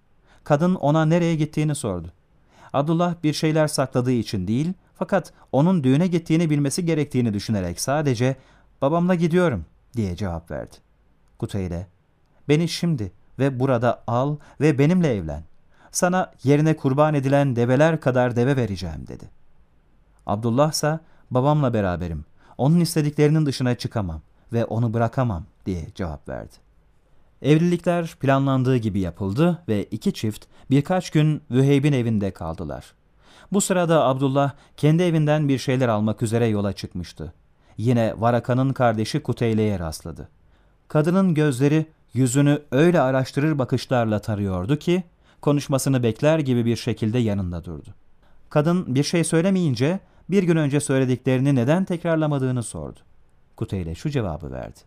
Kadın ona nereye gittiğini sordu. Abdullah bir şeyler sakladığı için değil, fakat onun düğüne gittiğini bilmesi gerektiğini düşünerek sadece babamla gidiyorum diye cevap verdi. Kuteyle, beni şimdi ve burada al ve benimle evlen. Sana yerine kurban edilen develer kadar deve vereceğim dedi. Abdullah ise babamla beraberim. Onun istediklerinin dışına çıkamam ve onu bırakamam diye cevap verdi. Evlilikler planlandığı gibi yapıldı ve iki çift birkaç gün Vüheyb'in evinde kaldılar. Bu sırada Abdullah kendi evinden bir şeyler almak üzere yola çıkmıştı. Yine Varaka'nın kardeşi Kuteyle'ye rastladı. Kadının gözleri yüzünü öyle araştırır bakışlarla tarıyordu ki konuşmasını bekler gibi bir şekilde yanında durdu. Kadın bir şey söylemeyince bir gün önce söylediklerini neden tekrarlamadığını sordu. Kuteyle şu cevabı verdi.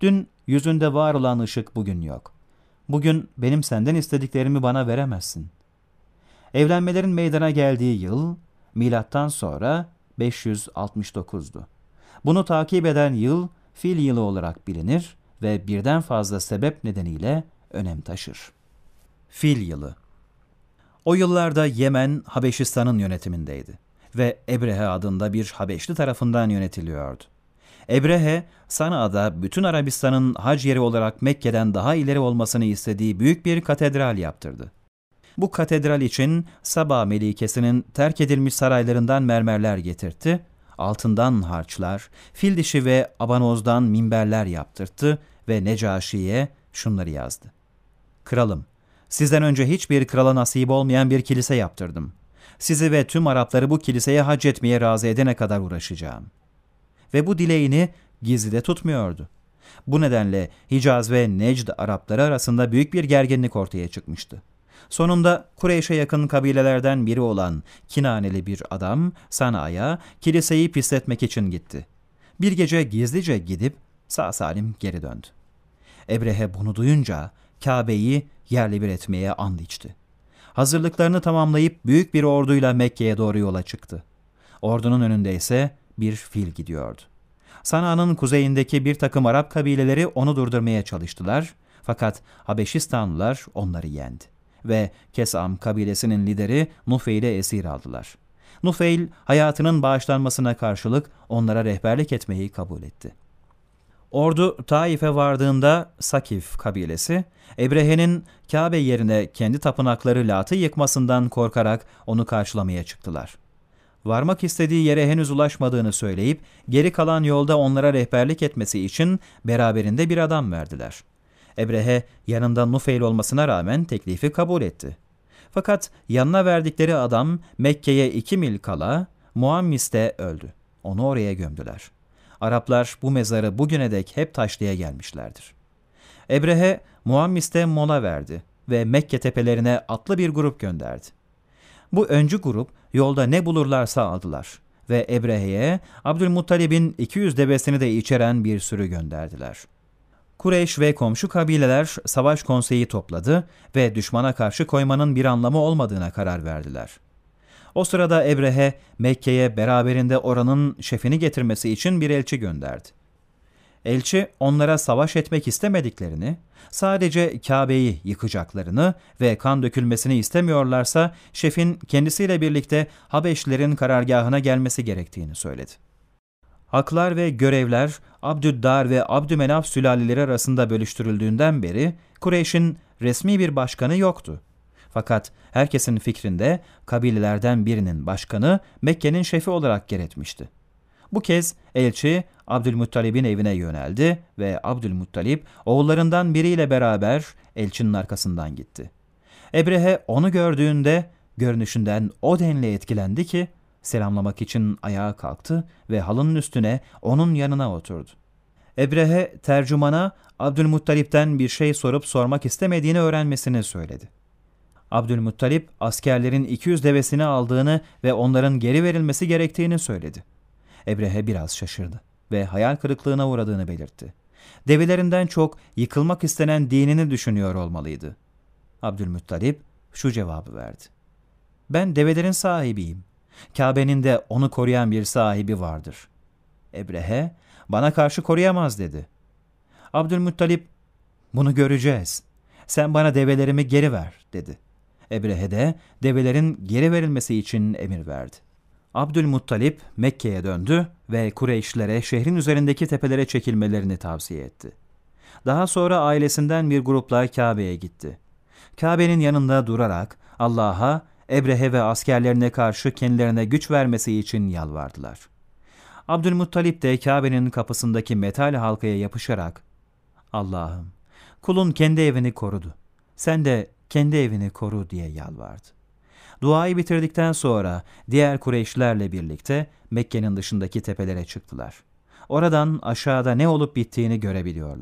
Dün yüzünde var olan ışık bugün yok. Bugün benim senden istediklerimi bana veremezsin. Evlenmelerin meydana geldiği yıl milattan sonra 569'du. Bunu takip eden yıl fil yılı olarak bilinir ve birden fazla sebep nedeniyle önem taşır. Fil yılı O yıllarda Yemen Habeşistan'ın yönetimindeydi ve Ebrehe adında bir Habeşli tarafından yönetiliyordu. Ebrehe, Sana'da bütün Arabistan'ın hac yeri olarak Mekke'den daha ileri olmasını istediği büyük bir katedral yaptırdı. Bu katedral için Saba Melikesi'nin terk edilmiş saraylarından mermerler getirtti, altından harçlar, fil dişi ve abanozdan minberler yaptırttı ve Necaşi'ye şunları yazdı. Kralım, sizden önce hiçbir krala nasip olmayan bir kilise yaptırdım. Sizi ve tüm Arapları bu kiliseye hac etmeye razı edene kadar uğraşacağım.'' ve bu dileğini gizlide tutmuyordu. Bu nedenle Hicaz ve Necd Arapları arasında büyük bir gerginlik ortaya çıkmıştı. Sonunda Kureyş'e yakın kabilelerden biri olan Kinaneli bir adam Sana'ya kiliseyi pisletmek için gitti. Bir gece gizlice gidip sağ salim geri döndü. Ebrehe bunu duyunca Kabe'yi yerle bir etmeye and içti. Hazırlıklarını tamamlayıp büyük bir orduyla Mekke'ye doğru yola çıktı. Ordunun önünde ise bir fil gidiyordu. Sana'nın kuzeyindeki bir takım Arap kabileleri onu durdurmaya çalıştılar fakat Habeşistanlılar onları yendi ve Kesam kabilesinin lideri Nufeil'e esir aldılar. Nufeil hayatının bağışlanmasına karşılık onlara rehberlik etmeyi kabul etti. Ordu Taif'e vardığında Sakif kabilesi, Ebrehe'nin Kabe yerine kendi tapınakları Lat'ı yıkmasından korkarak onu karşılamaya çıktılar. varmak istediği yere henüz ulaşmadığını söyleyip geri kalan yolda onlara rehberlik etmesi için beraberinde bir adam verdiler. Ebrehe yanında Nufeyl olmasına rağmen teklifi kabul etti. Fakat yanına verdikleri adam Mekke'ye iki mil kala Muammis'te öldü. Onu oraya gömdüler. Araplar bu mezarı bugüne dek hep taşlaya gelmişlerdir. Ebrehe Muammis'te mola verdi ve Mekke tepelerine atlı bir grup gönderdi. Bu öncü grup yolda ne bulurlarsa aldılar ve Ebrehe'ye Abdülmuttalib'in 200 devesini de içeren bir sürü gönderdiler. Kureyş ve komşu kabileler savaş konseyi topladı ve düşmana karşı koymanın bir anlamı olmadığına karar verdiler. O sırada Ebrehe Mekke'ye beraberinde oranın şefini getirmesi için bir elçi gönderdi. Elçi onlara savaş etmek istemediklerini, sadece Kabe'yi yıkacaklarını ve kan dökülmesini istemiyorlarsa şefin kendisiyle birlikte Habeşlilerin karargahına gelmesi gerektiğini söyledi. Haklar ve görevler Abdüddar ve Abdümenaf sülaleleri arasında bölüştürüldüğünden beri Kureyş'in resmi bir başkanı yoktu. Fakat herkesin fikrinde kabilelerden birinin başkanı Mekke'nin şefi olarak yer etmişti. Bu kez elçi Abdülmuttalib'in evine yöneldi ve Abdülmuttalip oğullarından biriyle beraber elçinin arkasından gitti. Ebrehe onu gördüğünde görünüşünden o denli etkilendi ki selamlamak için ayağa kalktı ve halının üstüne onun yanına oturdu. Ebrehe tercümana Abdülmuttalip'ten bir şey sorup sormak istemediğini öğrenmesini söyledi. Abdülmuttalip askerlerin 200 devesini aldığını ve onların geri verilmesi gerektiğini söyledi. Ebrehe biraz şaşırdı ve hayal kırıklığına uğradığını belirtti. Develerinden çok yıkılmak istenen dinini düşünüyor olmalıydı. Abdülmuttalip şu cevabı verdi. Ben develerin sahibiyim. Kabe'nin de onu koruyan bir sahibi vardır. Ebrehe, bana karşı koruyamaz dedi. Abdülmuttalip, bunu göreceğiz. Sen bana develerimi geri ver dedi. Ebrehe de develerin geri verilmesi için emir verdi. Abdülmuttalip Mekke'ye döndü ve Kureyşlere şehrin üzerindeki tepelere çekilmelerini tavsiye etti. Daha sonra ailesinden bir grupla Kabe'ye gitti. Kabe'nin yanında durarak Allah'a Ebrehe ve askerlerine karşı kendilerine güç vermesi için yalvardılar. Abdülmuttalip de Kabe'nin kapısındaki metal halkaya yapışarak Allah'ım kulun kendi evini korudu. Sen de kendi evini koru diye yalvardı. Duayı bitirdikten sonra diğer Kureyşlerle birlikte Mekke'nin dışındaki tepelere çıktılar. Oradan aşağıda ne olup bittiğini görebiliyorlardı.